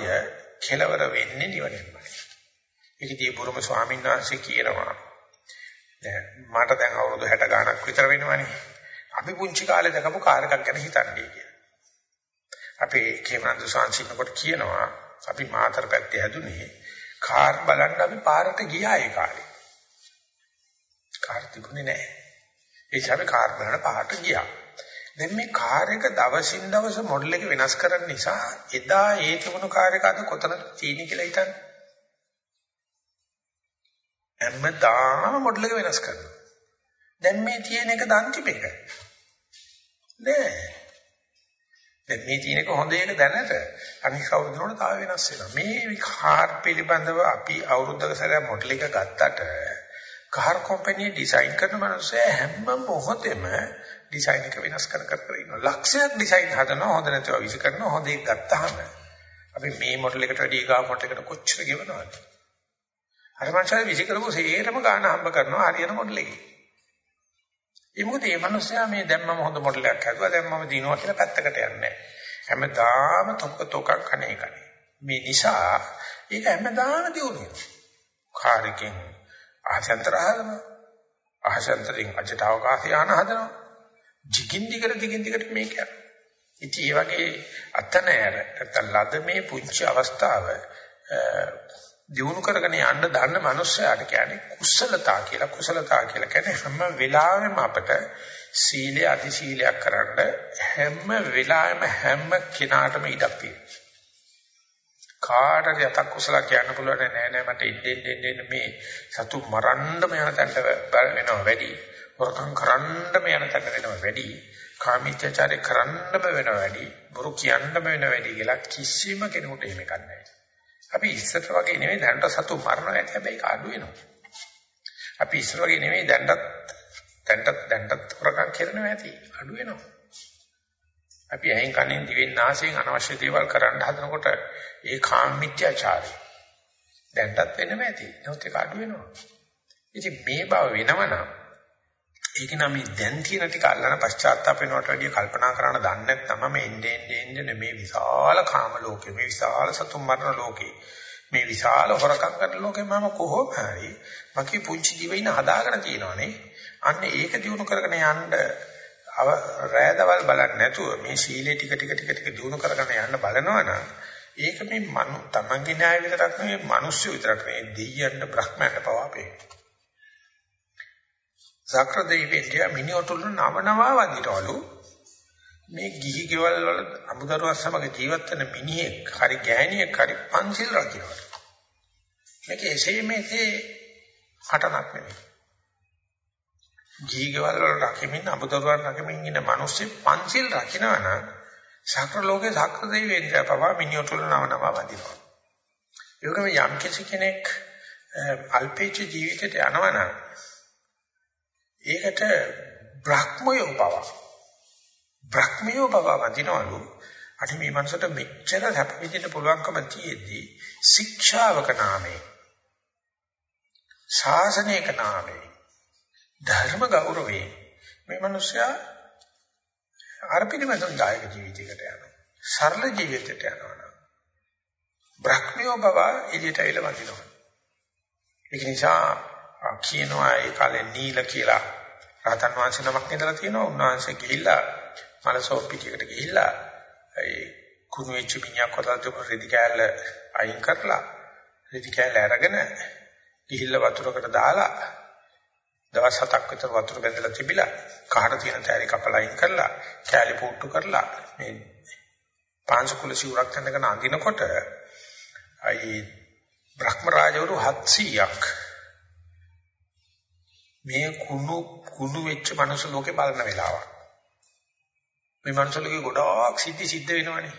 කෙලවර වෙන්නේ නිවනමයි. ඒකදී බුරුම ස්වාමීන් වහන්සේ කියනවා දැන් මට දැන් අවුරුදු 60 ගාණක් විතර වෙනවනේ. අපි පුංචි කාලේ දැකපු කාර් එකක් ගැන හිතන්නේ කියලා. අපේ කේමනන්ද සාංශිකකොට කියනවා අපි මාතර පැත්තේ හැදුනේ කාර් බලන්න අපි පාරට ගියා ඒ කාලේ. කාර් තිබුණේ නැහැ. ඒ නිසා කාර් බලන්න පාරට ගියා. දැන් මේ කාර් එක දවසින් දවස මොඩල් එක වෙනස් කරන නිසා එදා ඒ තිබුණු කාර් එක අද කොතනද තියෙන්නේ කියලා හිතන්න. හැමදාම මොඩල් එක වෙනස් කරනවා. දැන් මේ තියෙන එක දන්තිප එක. නෑ. දැන් මේ තියෙන එක හොඳ එක දැනට අනිත් අවුරුද්දවල තව වෙනස් වෙනවා. මේ කාර් පිළිබඳව අපි අවුරුද්දක සැරයක් මොඩල් එක ගත්තට කාර් කම්පැනි ඩිසයින් කරන මිනිස්සු හැම මොහොතෙම ඩිසයින් එක වෙනස් කර කර කර ඉන්නවා. ලක්ෂයක් ඩිසයින් හදනවා හොඳ නැතුව විසි කරනවා හොඳ එක ගත්තාම අපි මේ මොඩල් එකට වැඩි ගා මොඩල් එකට කොච්චර ගෙවනවද? අර මංසාවේ විසි කරපු සේරම ගාන හම්බ කරනවා හරියන මොඩල් එකේ. ඒ මොකද මේ මිනිස්සයා මේ දැන් මම හොඳ මොඩල් එකක් හදුවා දැන් මම දිනුවා කියලා පැත්තකට යන්නේ හැමදාම තොක්ක තොකක් කණේ කණේ. මේ නිසා ඒක හැමදාම දිනුනේ. කාර්යකින් ආසන්තර හදනවා. ආසන්තරින් අජට අවකාශය ආන හදනවා. ජිකින් දිගට දිගින් දිගට මේක යනවා. ඉතින් මේ වගේ අතනෑර නැත්නම් ලද මේ පුංචි අවස්ථාව දිනු කරගෙන යන්න දන්න මනුස්සයාට කියන්නේ කුසලතා කියලා කුසලතා කියලා කියන්නේ හැම වෙලාවෙම අපට සීලය අධි සීලයක් කරන්න හැම වෙලාවෙම හැම කෙනාටම ඉඩක් තියෙනවා. කාටද යතක් කුසල කියන්න පුළුවන් නෑ නෑ මට ඉන්නේ ඉන්නේ මේ සතු මරන්නම යන තැනට වෙනවා වැඩි. වරකම් කරන්නම යන තැනට වෙනවා වැඩි. කාමීත්‍යචාරය කරන්නම වෙනවා වැඩි. බුරු කියන්නම වෙනවා වැඩි කියලා කිසිම කෙනෙකුට එහෙම කරන්නේ නෑ. අපි ඉස්සර වගේ නෙමෙයි දැනට සතු මරණ ඇති හැබැයි ඒක අඩු වෙනවා. අපි ඉස්සර වගේ නෙමෙයි දැනටත් දැනටත් දැනටත් හොරකම් කරනවා ඇති අඩු වෙනවා. අපි ඇහෙන් කනෙන් දිවෙන් නාසයෙන් අනවශ්‍ය දේවල් කරන්න හදනකොට ඒ කාම මිත්‍යාචාරය දැනටත් වෙනම ඇති. නමුත් ඒක අඩු වෙනවා. ඉතින් මේ බව වෙනවනම් ඒක නම් මේ දැන් තියෙන ටික අල්ලන පශ්චාත්තාප වෙනවට වැඩිය කල්පනා කරන්න දන්නේ නැත්නම් මේ එන්නේ එන්නේ මේ විශාල කාම ලෝකේ මේ විශාල සතුන් මරණ ලෝකේ මේ විශාල හොරකම් කරන ලෝකේ මම කොහොම හරි මගේ පුංචි දිවෙයින හදාගෙන තියෙනවානේ. අන්න ඒක දිනු කරගෙන යන්න රෑදවල් බලන්නේ නැතුව මේ සීලේ ටික ටික ටික ටික දිනු කරගෙන යන්න බලනවනම් ඒක මේ මනු තමන්ගේ න්‍යාය විතරක් නෙවෙයි මිනිස්සු විතරක් නෙවෙයි. දෙයියන්ට බ්‍රහ්මයන්ට පවා පේනවා. සක්‍ර දෙවියන්ට මිනිඔටුළු නවනවා වදිනවලු මේ ගිහි ගෙවල් වල අමුදරුවන් සමග ජීවත් වෙන මිනිහෙක් හරි ගෑණියෙක් හරි පන්සිල් රකින්නවා මේක එසේ මෙසේ හටනක් නෙවෙයි. ගිහි ගෙවල් වල රකිමින් අමුදරුවන් රකිමින් ඉන්න මිනිස්සු පන්සිල් රකින්නවා නම් සක්‍ර ලෝකේ සක්‍ර දෙවියන්ට පවා මිනිඔටුළු නවනවා වදිනවා ඒකම යම් කිසි කෙනෙක් අල්පේච්ච ජීවිතයට යනවනම් ඒකට බ්‍රහ්මයෝ බව බ්‍රහ්මයෝ බව වදිනවලු අට මේ මනසට මෙච්චර හැප විදින්න පුළුවන්කම තියෙද්දී ශික්ෂාවක නාමේ ශාසනයක නාමේ ධර්ම ගෞරවේ මේ මිනිස්සයා අර පිළිවෙතෙන් දායක ජීවිතයකට යනවා. සරල ජීවිතයකට යනවා බ්‍රහ්මියෝ බව එළියට ඇවිල්ලා වදිනවා ඒක නිසා කියනවා ඒ කාලේ නීල කියලා. රහතන් වහන්සේ නමක් ඉඳලා තියෙනවා. උන්වහන්සේ ගිහිල්ලා මලසෝ පිටියකට ගිහිල්ලා ඒ කුණු වෙච්ච මිනිහා කොටල් තුන රෙදි කෑල්ල අයින් කරලා රෙදි කෑල්ල අරගෙන ගිහිල්ලා වතුරකට දාලා දවස් හතක් විතර වතුර බැඳලා තිබිලා කහට තියෙන තෑරි කපලා අයින් කරලා කෑලි පුට්ටු කරලා මේ පාංශ කුල සිවුරක් අඳගෙන අඳිනකොට අයි බ්‍රහ්ම රාජවරු 700ක් මේ කුණු කුණු වෙච්ච මනුස්ස ලෝකේ බලන වෙලාවක්. මේ මනුස්ස ලෝකේ ගොඩාක් සිද්ධි සිද්ධ වෙනවනේ.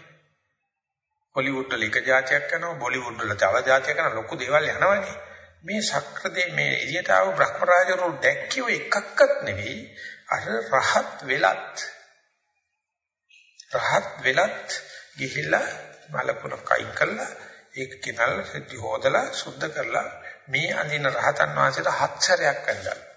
හොලිවුඩ් වල එක જાතියක් කරනවා බොලිවුඩ් වල තව જાතියක් කරනවා ලොකු දේවල් යනවනේ. මේ ශක්‍රදේ මේ එළියට ආව බ්‍රහ්ම රාජවරු දැක්කියෝ එකක්වත් නෙවෙයි අර රහත් වෙලත්. රහත් වෙලත් ගිහිල්ලා මලපුරක් අයින් කළා ඒක කිනල් සිද්ධි හොදලා සුද්ධ කරලා මේ අඳින රහතන් වහන්සේට හත් සැරයක් ඇඳලා.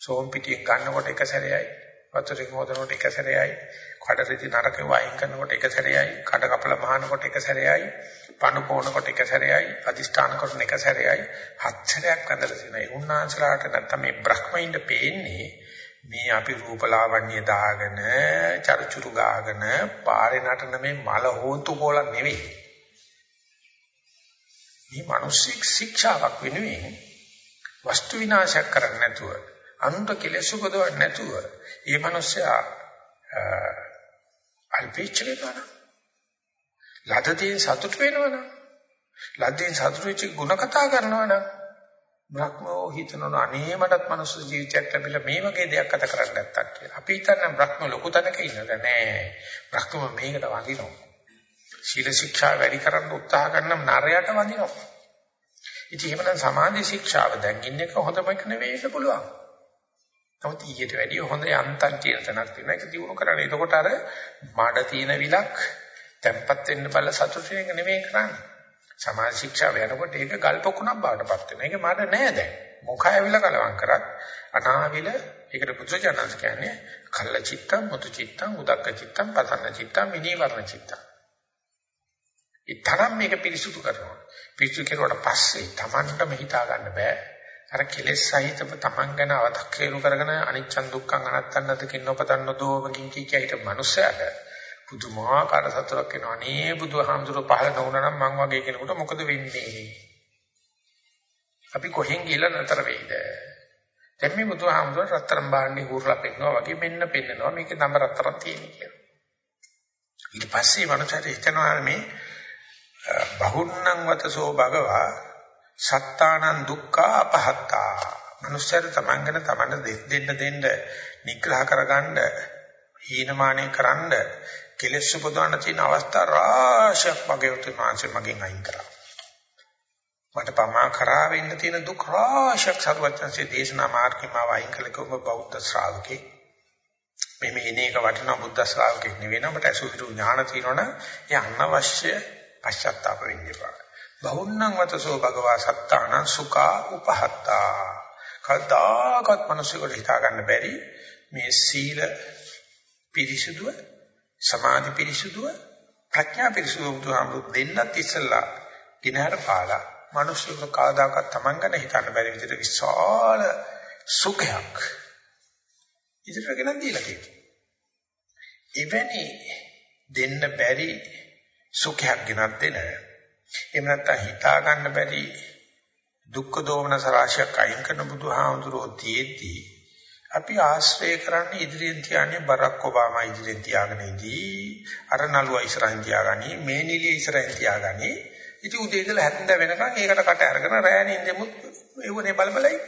සෝම් පිටියෙන් ගන්නකොට එක සැරේයි වතුරෙන් හොදනකොට එක සැරේයි කඩරිදි නරකේ වයින් කරනකොට එක සැරේයි කඩ කපල මහනකොට එක සැරේයි පණු පොනකොට එක සැරේයි අදිෂ්ඨාන කරන එක සැරේයි හත් සැරයක් ඇඳලා තියෙනවා ඒ උන්නාන්සලාට නැත්තම් මේ බ්‍රහ්මයින්ද පේන්නේ මේ අපි රූපලාවන්‍ය දාගෙන චර්චුරු ගාගෙන පාරේ නටන මේ මල හොන්තු කොල නෙවෙයි. මේ මිනිස්සෙක් ශික්ෂාවක් වෙනුවෙන් වස්තු විනාශයක් කරන්නේ නැතුව අනුන්ට කෙලෙස් උපදවන්නේ නැතුව මේ මිනිස්සයා අල්පේච්ච වෙනවා ලදදී සතුට වෙනවනම් ලද්දෙන් සතුට වෙච්ච ಗುಣ කතා කරනවනම් බ්‍රහ්මෝ හිතනවා අනේ මටත් මනුස්ස ජීවිතයක් ලැබිලා මේ වගේ දෙයක් කතා කරන්න නැත්තක් කියලා. අපි හිතන්නේ බ්‍රහ්ම ලොකු තැනක ඉන්නද නෑ. බ්‍රහ්ම මේකට වඳිනවා. සීල ශික්ෂා වැඩි කරන්න උත්සාහ කරන නරයට වඳිනවා. ඉතින් එහෙමනම් සමාධි ශික්ෂාව දැන් ඉන්න එක හොඳම එක නෙවෙයි ඉන්න පුළුවන්. නමුත් ඊට වැඩිය හොඳ යන්තම් කියන තැනක් තියෙනවා. ඒක දිනු කරන්නේ. එතකොට අර මාඩ තියෙන විලක් තැම්පත් වෙන්න බල සතුටින් එක නෙවෙයි කරන්නේ. සමාජ ශික්ෂාව යනකොට ඒක ගල්පකුණක් බවටපත් වෙනවා. ඒක මාඩ නෑ දැන්. මොකය ඇවිල්ලා කලවම් කරත් අනාවිල ඒකට පුත්‍රජනන්ස් කියන්නේ කල්ල චිත්තම් මුතු චිත්තම් උදක්ක චිත්තම් පතන්න චිත්තම් මිනීවරණ චිත්තම්. ඒ තරම් මේක පිරිසුදු කරනවා. පිරිසුදු කෙරුවට පස්සේ Tamanටම හිතා ගන්න බෑ. අර කෙලෙස් සහිතව Taman ගැන අව탁ේරු කරගෙන අනිච්චන් දුක්ඛං අනත්තං නදකින් නොපතන්න දෝවකින් කී කිය හිට මනුස්සයාට පුදුමාකාර සතුටක් එනවා. අනේ බුදුහාමුදුරුවෝ පහල නොවුනා නම් මං වගේ කෙනෙකුට මොකද වෙන්නේ? අපි කොහෙන් ගිහලා නතර වෙයිද? දැන් මේ බුදුහාමුදුරුවෝ රත්තරන් බාන්නේ හුරලා පෙන්නවා වගේ මෙන්න පෙන්නනවා මේකේ නම රත්තරන් තියෙන කියලා. ඊට පස්සේ මනුස්සයාට හිතනවා මේ බහුන්නං වතසෝ භගවා සත්තානං දුක්ඛා අපහත්තා මනුස්සයර තමන්ගෙන තමන්න දෙන්න දෙන්න නිග්‍රහ කරගන්න හීනමානය කරන්න කෙලෙස් උපදවන්න තියෙන අවස්ථා රාශියක් මගේ උතුම් මාංශයෙන් මගෙන් අයින් කරා. මට පමා කරා වෙන්න තියෙන දුක් රාශියක් සර්වඥන්සේ දේශනා මාර්ගෙම වයින් කළ කොම බෞද්ධ ශ්‍රාවකේ. මේ මේ එනේක වටිනා බුද්ධ ශ්‍රාවකෙක් නෙවෙයි නමට අසුවිරු ඥාන තියෙනවනේ ඒ අනවශ්‍ය පශ්චාත්තාප වෙන්න එපා. බහුන්නං වතසෝ භගවා සත්තාන සුඛා උපහත්තා. කදාකත් මිනිසෙකුට හිතා ගන්න බැරි මේ සීල පිරිසුදුව සමාධි පිරිසුදුව ප්‍රඥා පිරිසුදුව බුදුහාමුදුරු දෙන්නත් ඉස්සලා කිනහර පාලා මිනිස්සුන්ට කවදාකවත් Taman ගැන හිතන්න බැරි විදිහට විශාල සුඛයක් ඉදිරියට ගෙනත් දීලා තියෙනවා. එවැනි දෙන්න බැරි සුඛයක් ගෙනත් දෙන එහෙම නැත්නම් හිතා ගන්න බැරි දුක්ඛ දෝමන සරාශයක් අයින් කරන බුදුහාමුදුරෝ තියෙද්දී අපි ආශ්‍රය කරන්නේ ඉදිරියෙන් තියන්නේ බරක් ඔබාමා ඉදිරියෙන් තියාගෙන ඉදී අර නළුවා ඉස්සරහින් තියාගනි මේ නිලිය ඉස්සරහින් තියාගනි. ඉතින් උදේ ඉඳලා හැන්ද වෙනකන් ඒකට කට අරගෙන රෑනේ ඉඳෙමුත් ඒවනේ බලබලයි.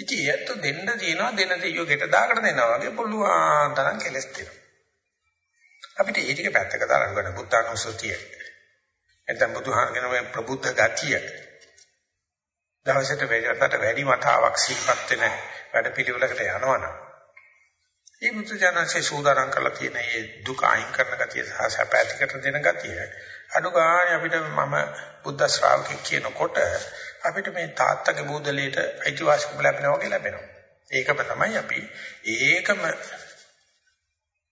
ඉතින් ඒත් දෙන්න තියනවා දෙන දෙයියෝ ගෙට දාගෙන දෙනවා වගේ පුළුවන් තරම් කෙලස් දෙනවා අපිට ඒ ටික පැත්තක දාලා ගන්න බුද්ධානුස්සතිය එතෙන් බුදුහාමගෙන මේ ප්‍රබුද්ධ ගතිය දවසට වැඩකට වැඩි මතාවක් සිහිපත් වෙන වැඩ පිළිවෙලකට යනවනම් මේ බුදු ජානසේ සූදානම් කරලා තියෙන මේ දුක අයින් කරන ගතිය සහ සැපැතිකට දෙන ගතිය අඩු ගානේ අපිට මම බුද්ධ ශ්‍රාවකෙක් කියනකොට අපිට මේ තාත්තගේ බෝධලයට අයිතිවාසිකම් ලැබෙනවා වගේ ලැබෙනවා. ඒකම තමයි අපි ඒකම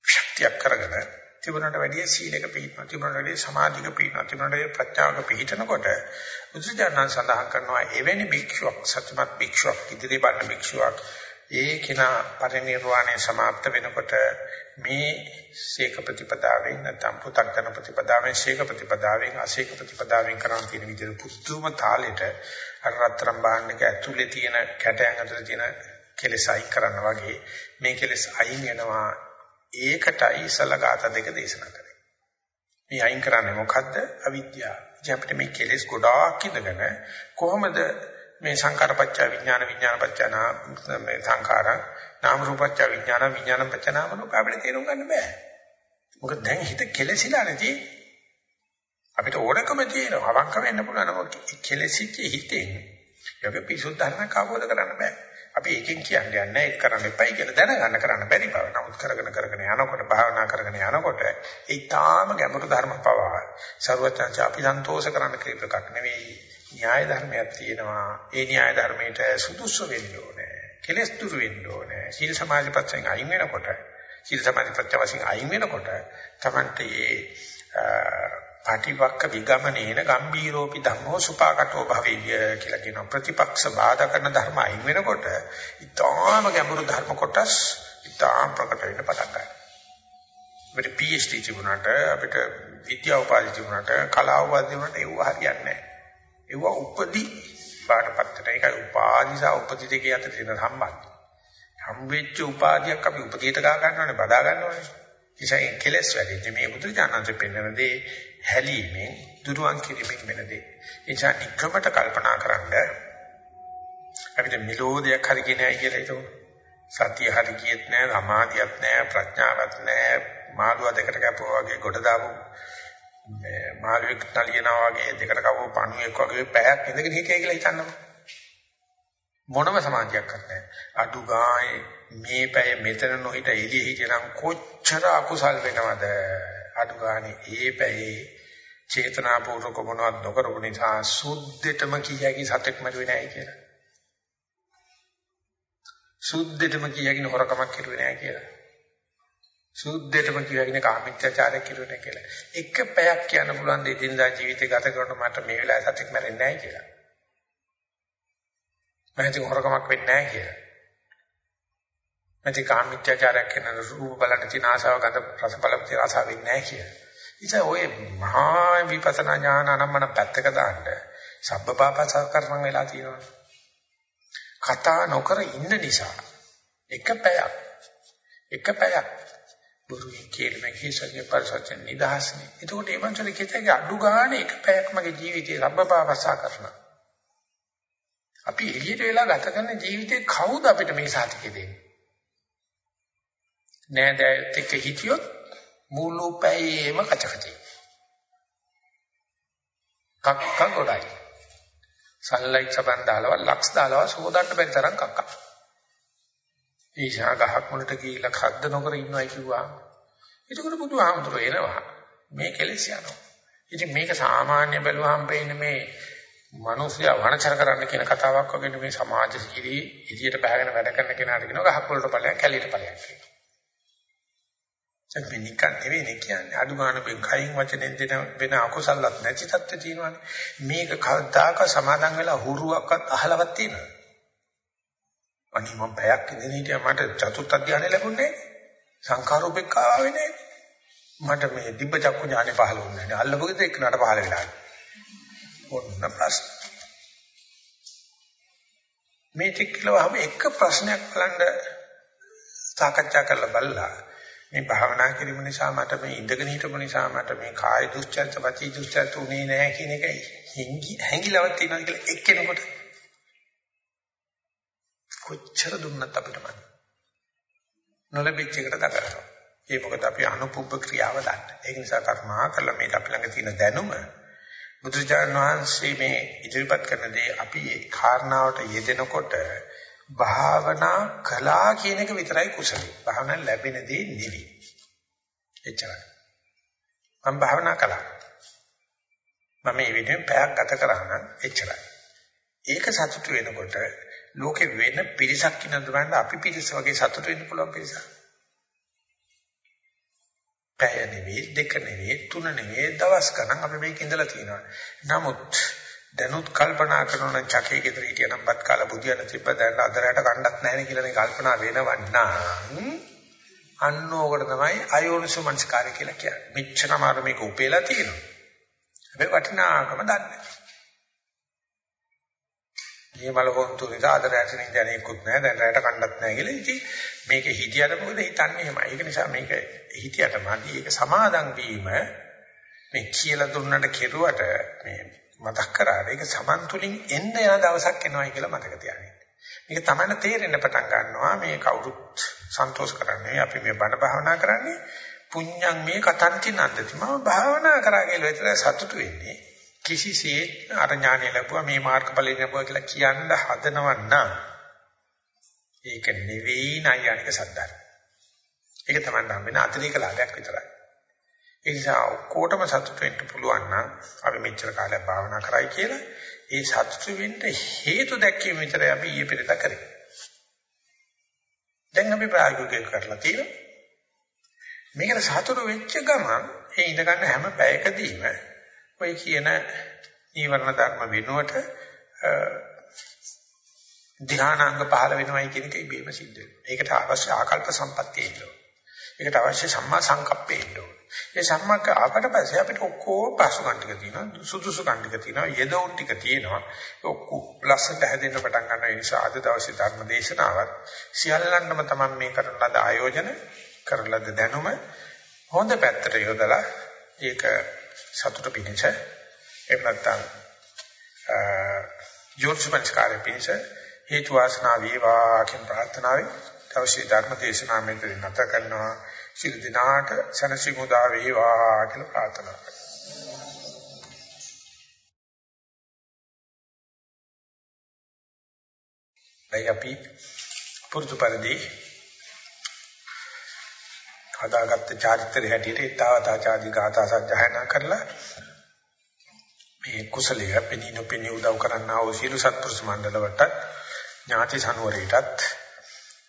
ශක්තියක් කරගෙන තිබුණට වැඩිය සීලක පිළිපදිනවා. තිබුණට වැඩිය සමාධික පිළිපදිනවා. තිබුණට වැඩිය ප්‍රඥාවක පිළිපදිනකොට බුදුසජාණන් සඳහන් කරනවා එවැනි භික්ෂුවක් සත්‍යමත් භික්ෂුවක් ඉදිරි බණ භික්ෂුවක් ඒ කිනා පරිණිරවාණය સમાપ્ત වෙනකොට මේ සීක ප්‍රතිපදාවෙන් නැත්නම් පු탁 කරන ප්‍රතිපදාවෙන් සීක ප්‍රතිපදාවෙන් අසීක ප්‍රතිපදාවෙන් කරන් තියෙන විදිහ පුදුම තාලෙට අර රත්තරන් භාණ්ඩක ඇතුලේ තියෙන කැටයන් ඇතුලේ තියෙන කෙලෙස් අයින් කරනවා වගේ මේ කෙලෙස් අයින් වෙනවා ඒකටයි ඉසලගත දෙක දේශනා කරේ. මේ අයින් කරන්නේ මොකද්ද? අවිද්‍යාව. ඉතින් අපිට මේ කෙලෙස් ගොඩාක් ඉඳගෙන කොහොමද මේ සංකාරපච්ච විඥාන විඥානපච්ච නාම මේ සංකාරං නාම රූපච්ච විඥාන විඥානපච්ච නාම රූප අපිට තේරුම් ගන්න බෑ. මොකද දැන් හිත කෙලෙසිලා නැති අපිට ඕනකම තියෙනවා. අවංක වෙන්න පුළුවන්. නමුත් කෙලෙසිච්ච හිතෙන් යෝග පිසුද්ධ ධර්මයක් අවබෝධ කරන්න බෑ. අපි එකෙන් කියන්නේ නැහැ ඒක කරන්න එපයි කියලා දැනගන්න කරන්න බැරි බව. නමුත් කරගෙන කරගෙන යනකොට භාවනා කරගෙන යනකොට ඒ තාම ගැඹුරු ධර්ම පවා ਸਰවඥාච අපි සන්තෝෂ කරන්න කීපයක් නෙවෙයි. න්‍යාය ධර්මයක් තියෙනවා. ඒ න්‍යාය ධර්මයට සුදුසු වෙන්න ඕනේ. කෙලස් දුරු වෙන්න ඕනේ. සීල සමාධි පත්‍යයෙන් අයින් වෙනකොට සීල සමාධි පත්‍ය වශයෙන් අයින් වෙනකොට තමන්ට මේ පටිවක්ක විගමනේන ගම්බීරෝපි ධම්මෝ සුපාකටෝ භවෙය්‍ය කියලා කියන ප්‍රතිපක්ෂ බාධා කරන ධර්ම අයින් වෙනකොට ඊටාම ගැඹුරු ධර්ම කොටස් ඊටාම ප්‍රකට වෙන්න පටන් ගන්නවා. අපිට PhD තිබුණාට අපිට විද්‍යාව උපාධි තිබුණාට කලාව උපාධි තිබුණාට ඒව හරියන්නේ නැහැ. ඒව උපදි බාටපත් වෙන එකයි උපාධි සහ උපදි දෙකේ අතර තියෙන සම්බන්ධය. හම්බෙච්ච උපාධියක් අපි උපදීට ගා ගන්නවනේ බදා ගන්නවනේ. ඉතින් කෙලස් වැඩි. මේ බුදු දානන්ත පෙන්වන දේ හැලීමෙන් දුරුවන් කිරීමෙන් වෙන දේ. ඒ නිසා නිකමට කල්පනා කරන්න අපිට මිලෝදයක් හරි කියන්නේ කියලා හිතමු. සතිය හරි කියෙත් නෑ, සමාධියක් නෑ, ප්‍රඥාවක් නෑ, මාළුවා දෙකට කැපුවා වගේ ගොඩ දාපු මේ මාළුවෙක් නලියනවා වගේ දෙකට කවෝ පණුවෙක් වගේ පැයක් ඉඳගෙන හිටියයි කියලා හිතන්නකො. මොනම සමාධියක් නැහැ. අඩු ගානේ මේ පැය මෙතන නොහිට එළිය හිටියනම් කොච්චර අකුසල් වෙනවද? අඩු ගානේ ඒ පැයේ චේතනාපූර්වක මොනවත් නොකරපු නිසා සුද්ධෙටම කීයකි සතෙක් මරුවේ නැහැ කියලා. සුද්ධෙටම කීයකින් හොරකමක් කෙරුවේ නැහැ කියලා. සුද්ධෙටම කීයකින් කාමීත්‍යචාරයක් කෙරුවේ නැහැ කියලා. එක පැයක් කියන්න පුළුවන් දෙදිනදා ජීවිතය ගත කරනකොට මට මේ වෙලාවේ සතෙක් මැරෙන්නේ නැහැ කියලා. මම හිතුව හොරකමක් වෙන්නේ නැහැ කියලා. නැති කාමීත්‍යචාරයක් කරන රූප බලන්න තියෙන ආසාව ගත රස බලපති ආසාව වෙන්නේ නැහැ කියලා. ඉතින් ඔය මහා විපස්සනා ඥාන අනම්මන පැත්තක දාන්න සබ්බපාපසකරණ වෙලා තියෙනවා. කතා නොකර ඉන්න නිසා එක පැයක් එක පැයක් බුරුයි කියලා කිසගේ පරිසත්‍ය නිදහස්නේ. එතකොට ඒ මංසල කිතගේ අඩු ගානේ එක පැයක් මගේ ජීවිතේ සබ්බපාපසකරණ. අපි එළියට වෙලා ගත කරන ජීවිතේ කවුද අපිට මේ සාතිකේ දෙන්නේ? නෑදෑයත් එක්ක හිටියොත් මුළු පැයේම කචකචයි. කක්ක ගොඩයි. සන්ලයිට් සබන් දාලව ලක්ස් දාලව සෝදන්න බැරි තරම් කක්ක. ඊශා ගහක් මුලට ගිහිල්ලා කද්ද නොකර ඉන්නවයි කිව්වා. ඒකවල බුදුහාමුදුරුවෝ එනවා. මේ කෙලෙස් යනවා. ඉතින් මේක සාමාන්‍ය බැලුවහම පේන්නේ මේ මිනිස්සයා වණචර කරන්න කියන කතාවක් වගේ මේ සමාජශීලී ඉදියට බහගෙන වැඩ කරන කෙනාට කියනවා ගහක් වලට ඵලයක් කැලියට ඵලයක් කියලා. ඒක නිකන් නෙවෙයි කියන්නේ. අඩු ගන්න බෙන් කයින් වචනෙන් දෙන වෙන අකුසලත් නැති තත්ත්වය තියෙනවානේ. මේක කවදාක සමාදන් වෙලා හුරුවක්වත් අහලවත් තියෙනවද? අනිත් මම පැයක් ඉඳන් හිටියා. මට චතුත් අධ්‍යානෙ ලැබුණේ සංඛාරෝපේක්ඛාව ආවේ මට මේ දිබ්බ චක්කු ඥානෙ පහළ වුණේ නැහැ. අල්ලපුගෙද එක්කනට පහළ වෙලා ඔන්න ප්‍රශ්න? මේ ටිකලවම එක ප්‍රශ්නයක් බලන්න සාකච්ඡා කරලා බලලා මේ භාවනා කිරීම නිසා මට මේ ඉඳගෙන හිටපු නිසා මට මේ කාය දුස්චර්ච වචී දුස්චර්ච උනේ නැහැ කියන එක හැංගිලවක් තියෙනවා කියලා එක්කෙනෙකුට කොච්චර දුන්නත් අපිට මන් නොලැබිච්ච එකට ගත කරනවා. ඒ මොකද අපි අනුපුබ්බ ක්‍රියාව දන්න. ඒක නිසා කර්මා කළා මේක අපි ළඟ තියෙන දැනුම බුදුචාන් වහන්සේ මේ ඉදිරිපත් කරන දේ අපි ඒ කාරණාවට යෙදෙනකොට භාවනා කළා කියන එක විතරයි කුසලයි. භාවනා ලැබෙන දේ නෙවෙයි. එච්චරයි. මම භාවනා කළා. මම මේ විදිහෙන් පැයක් ගත කරා නම් එච්චරයි. ඒක සතුට වෙනකොට ලෝකෙ වෙන පිරිසක් ඉන්නද බලන්න අපි පිරිස වගේ සතුට වෙන්න පුළුවන් පිරිසක්. පැය නෙවෙයි දෙක නෙවෙයි තුන නෙවෙයි දවස් ගණන් අපි මේක ඉඳලා තියෙනවා. නමුත් දැනුත් කල්පනා කරන චකේ ගෙදර හිටියනම් බත් කාලා බුදියන තිබ්බ දැන් අදරයට කණ්ඩක් නැහැ නේ කියලා මේ කල්පනා වෙනවන්නා. අන්න ඕකට තමයි අයෝනිසු මනස්කාරය කියලා කියන්නේ. මෙච්චරම අර මේක උපේලා තියෙනවා. හැබැයි වටිනාකම දන්නේ නැහැ. මේ මල වොන්තු නිසා අද රැටෙනින් දැනෙකුත් නැහැ දැන් රැට කණ්ඩත් නැහැ කියලා ඉතින් මේක හිතියට මොකද හිතන්නේ එහෙමයි ඒක නිසා මේක හිතියට මදි ඒක සමාදන් වීම මේ කියලා දුන්නට කෙරුවට මේ මතක් කරාට ඒක සමන් තුලින් එන්න යන දවසක් එනවායි කියලා මතක තියාගන්න. මේක තමයි තේරෙන්න පටන් ගන්නවා මේ කවුරුත් සන්තෝෂ කරන්නේ අපි මේ බණ භාවනා කරන්නේ පුඤ්ඤං මේ කතන්ති නන්දති මම භාවනා කරා කියලා විතර සතුටු වෙන්නේ කිසිසේත් අර ඥානය ලැබුවා මේ මාර්ගඵලය ලැබුවා කියලා කියන්න හදනව නම් ඒක නෙවෙයි නයියානික සද්දාර. ඒක තමයි නම් වෙන අතිරේක ලාභයක් විතරයි. ඒ නිසා ඔක්කොටම සතුට වෙන්න පුළුවන් නම් අපි මෙච්චර කාලයක් භාවනා කරයි කියලා ඒ සතුට වෙන්න හේතු දැක්වීම විතරයි අපි ඊයේ පෙරේද කරේ. දැන් අපි ප්‍රායෝගිකව කරලා තියෙනවා. මේකට සතුට වෙච්ච ගමන් ඒ ඉඳ ගන්න හැම පැයකදීම ඔය කියන නීවරණ ධර්ම වෙනුවට ධානාංග පහළ වෙනවයි කියන එක ඉබේම සිද්ධ වෙනවා. ඒකට අවශ්‍ය ආකල්ප සම්පත්තිය ඉන්නවා. ඒකට අවශ්‍ය සම්මා සංකප්පේ ඉන්නවා. ඒ සම්මක ආපට පස්සේ අපිට ඔක්කොම පසුකම් ටික තියෙනවා, සුදුසුකම් ටික තියෙනවා, යෙදවුම් ටික තියෙනවා. ඔක්කොම ලස්සට හැදෙන්න පටන් ගන්න නිසා අද දවසේ ධර්ම දේශනාවත් සියල්ලන්ටම තමයි මේ කරන ලද ආයෝජන කරන ලද දැනුම හොඳ පැත්තට යොදලා ඒක සතුට පිණිස එහෙම නැත්නම් යෝනිසමස්කාරය පිණිස හේතු වාසනා වේවා කියන ප්‍රාර්ථනාවෙන් දවසේ ධර්ම දේශනාව මෙතන නැත කරනවා සිල් දිනාට සනසිමුදා වේවා කියලා ප්‍රාර්ථනා කරනවා. අයි අපි පුරුදු පරිදි හදාගත්ත චාරිත්‍රය හැටියට ඊතාවතාචාදී ගාථා සජ්ජායනා කරලා මේ කුසලයේ පෙනීන පෙනී උදව් කරන්නා වූ සීල සත්පුරුෂ මණ්ඩලවට ඥාති සනුවරයටත්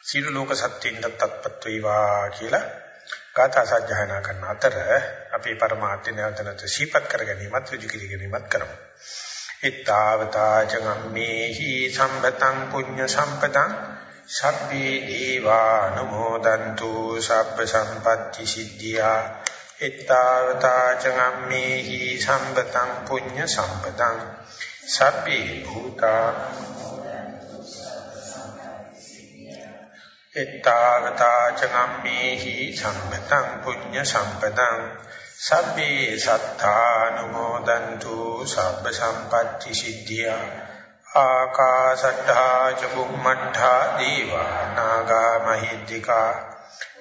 සීල ලෝක සත්‍යින්ද තත්පත් වේවා කියලා ගාථා සජ්ජායනා කරන අතර අපේ પરමාර්ථය නැවතනත සීපත් කර ගැනීමත් ඍජු කර ගැනීමත් කරමු. ඊතාවතාචගම්මේහි සම්පතං පුඤ්ඤ සම්පතං සබ්බේ දීවානුමෝදන්තු සබ්බ සම්පatti සිද්ධියා එත්තාවතා චගම්මේහි සම්පතං පුඤ්ඤ සම්පතං සබ්බේ භූතා එත්තාවතා චගම්මේහි සම්මතං පුඤ්ඤ සම්පතං සබ්බේ සත්තානුමෝදන්තු සබ්බ සම්පත්‍ති සිද්ධියා ආකාශට්ඨා චුම්මට්ඨා දීවා නාග මහිද්దికා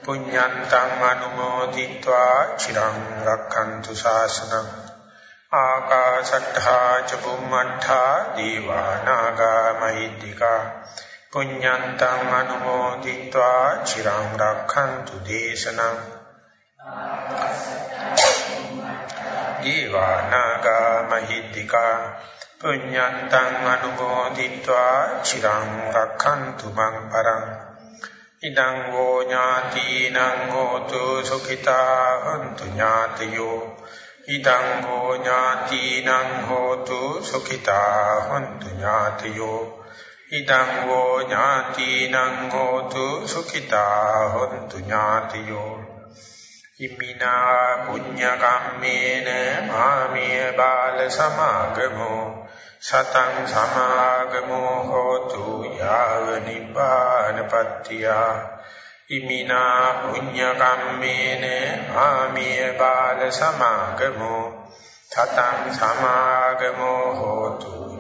පුඤ්ඤන්තං අනුමෝදිत्वा චිරං රක්ඛන්තු ශාසනං ආකාශට්ඨා චුම්මට්ඨා දීවා නාග මහිද්దికා පුඤ්ඤන්තං අනුමෝදිत्वा චිරං රක්ඛන්තු දේශනං දීවානාගා මහිද්దికා පුඤ්ඤන්තං අනුමෝදිत्वा චිරං රක්ඛන්තු මං පරං ඉදං වූ ඥාතිනං හෝතු සුඛිතා හොන්තු ඥාතියෝ ඉදං වූ ඥාතිනං හෝතු සුඛිතා හොන්තු ඥාතියෝ ඉදං වෝ ඥාතිනං හෝතු සුඛිතා හන්තු ඥාතයෝ. ඉමිනා පුඤ්ඤ කම්මේන මාමිය බාල සමාගමෝ. සතං සමාගමෝ හෝතු යාව නිපානපත්තිය ඉමිනා පුඤ්ඤ කම්මේන මාමිය බාල සමාගමෝ. සතං සමාගමෝ හෝතු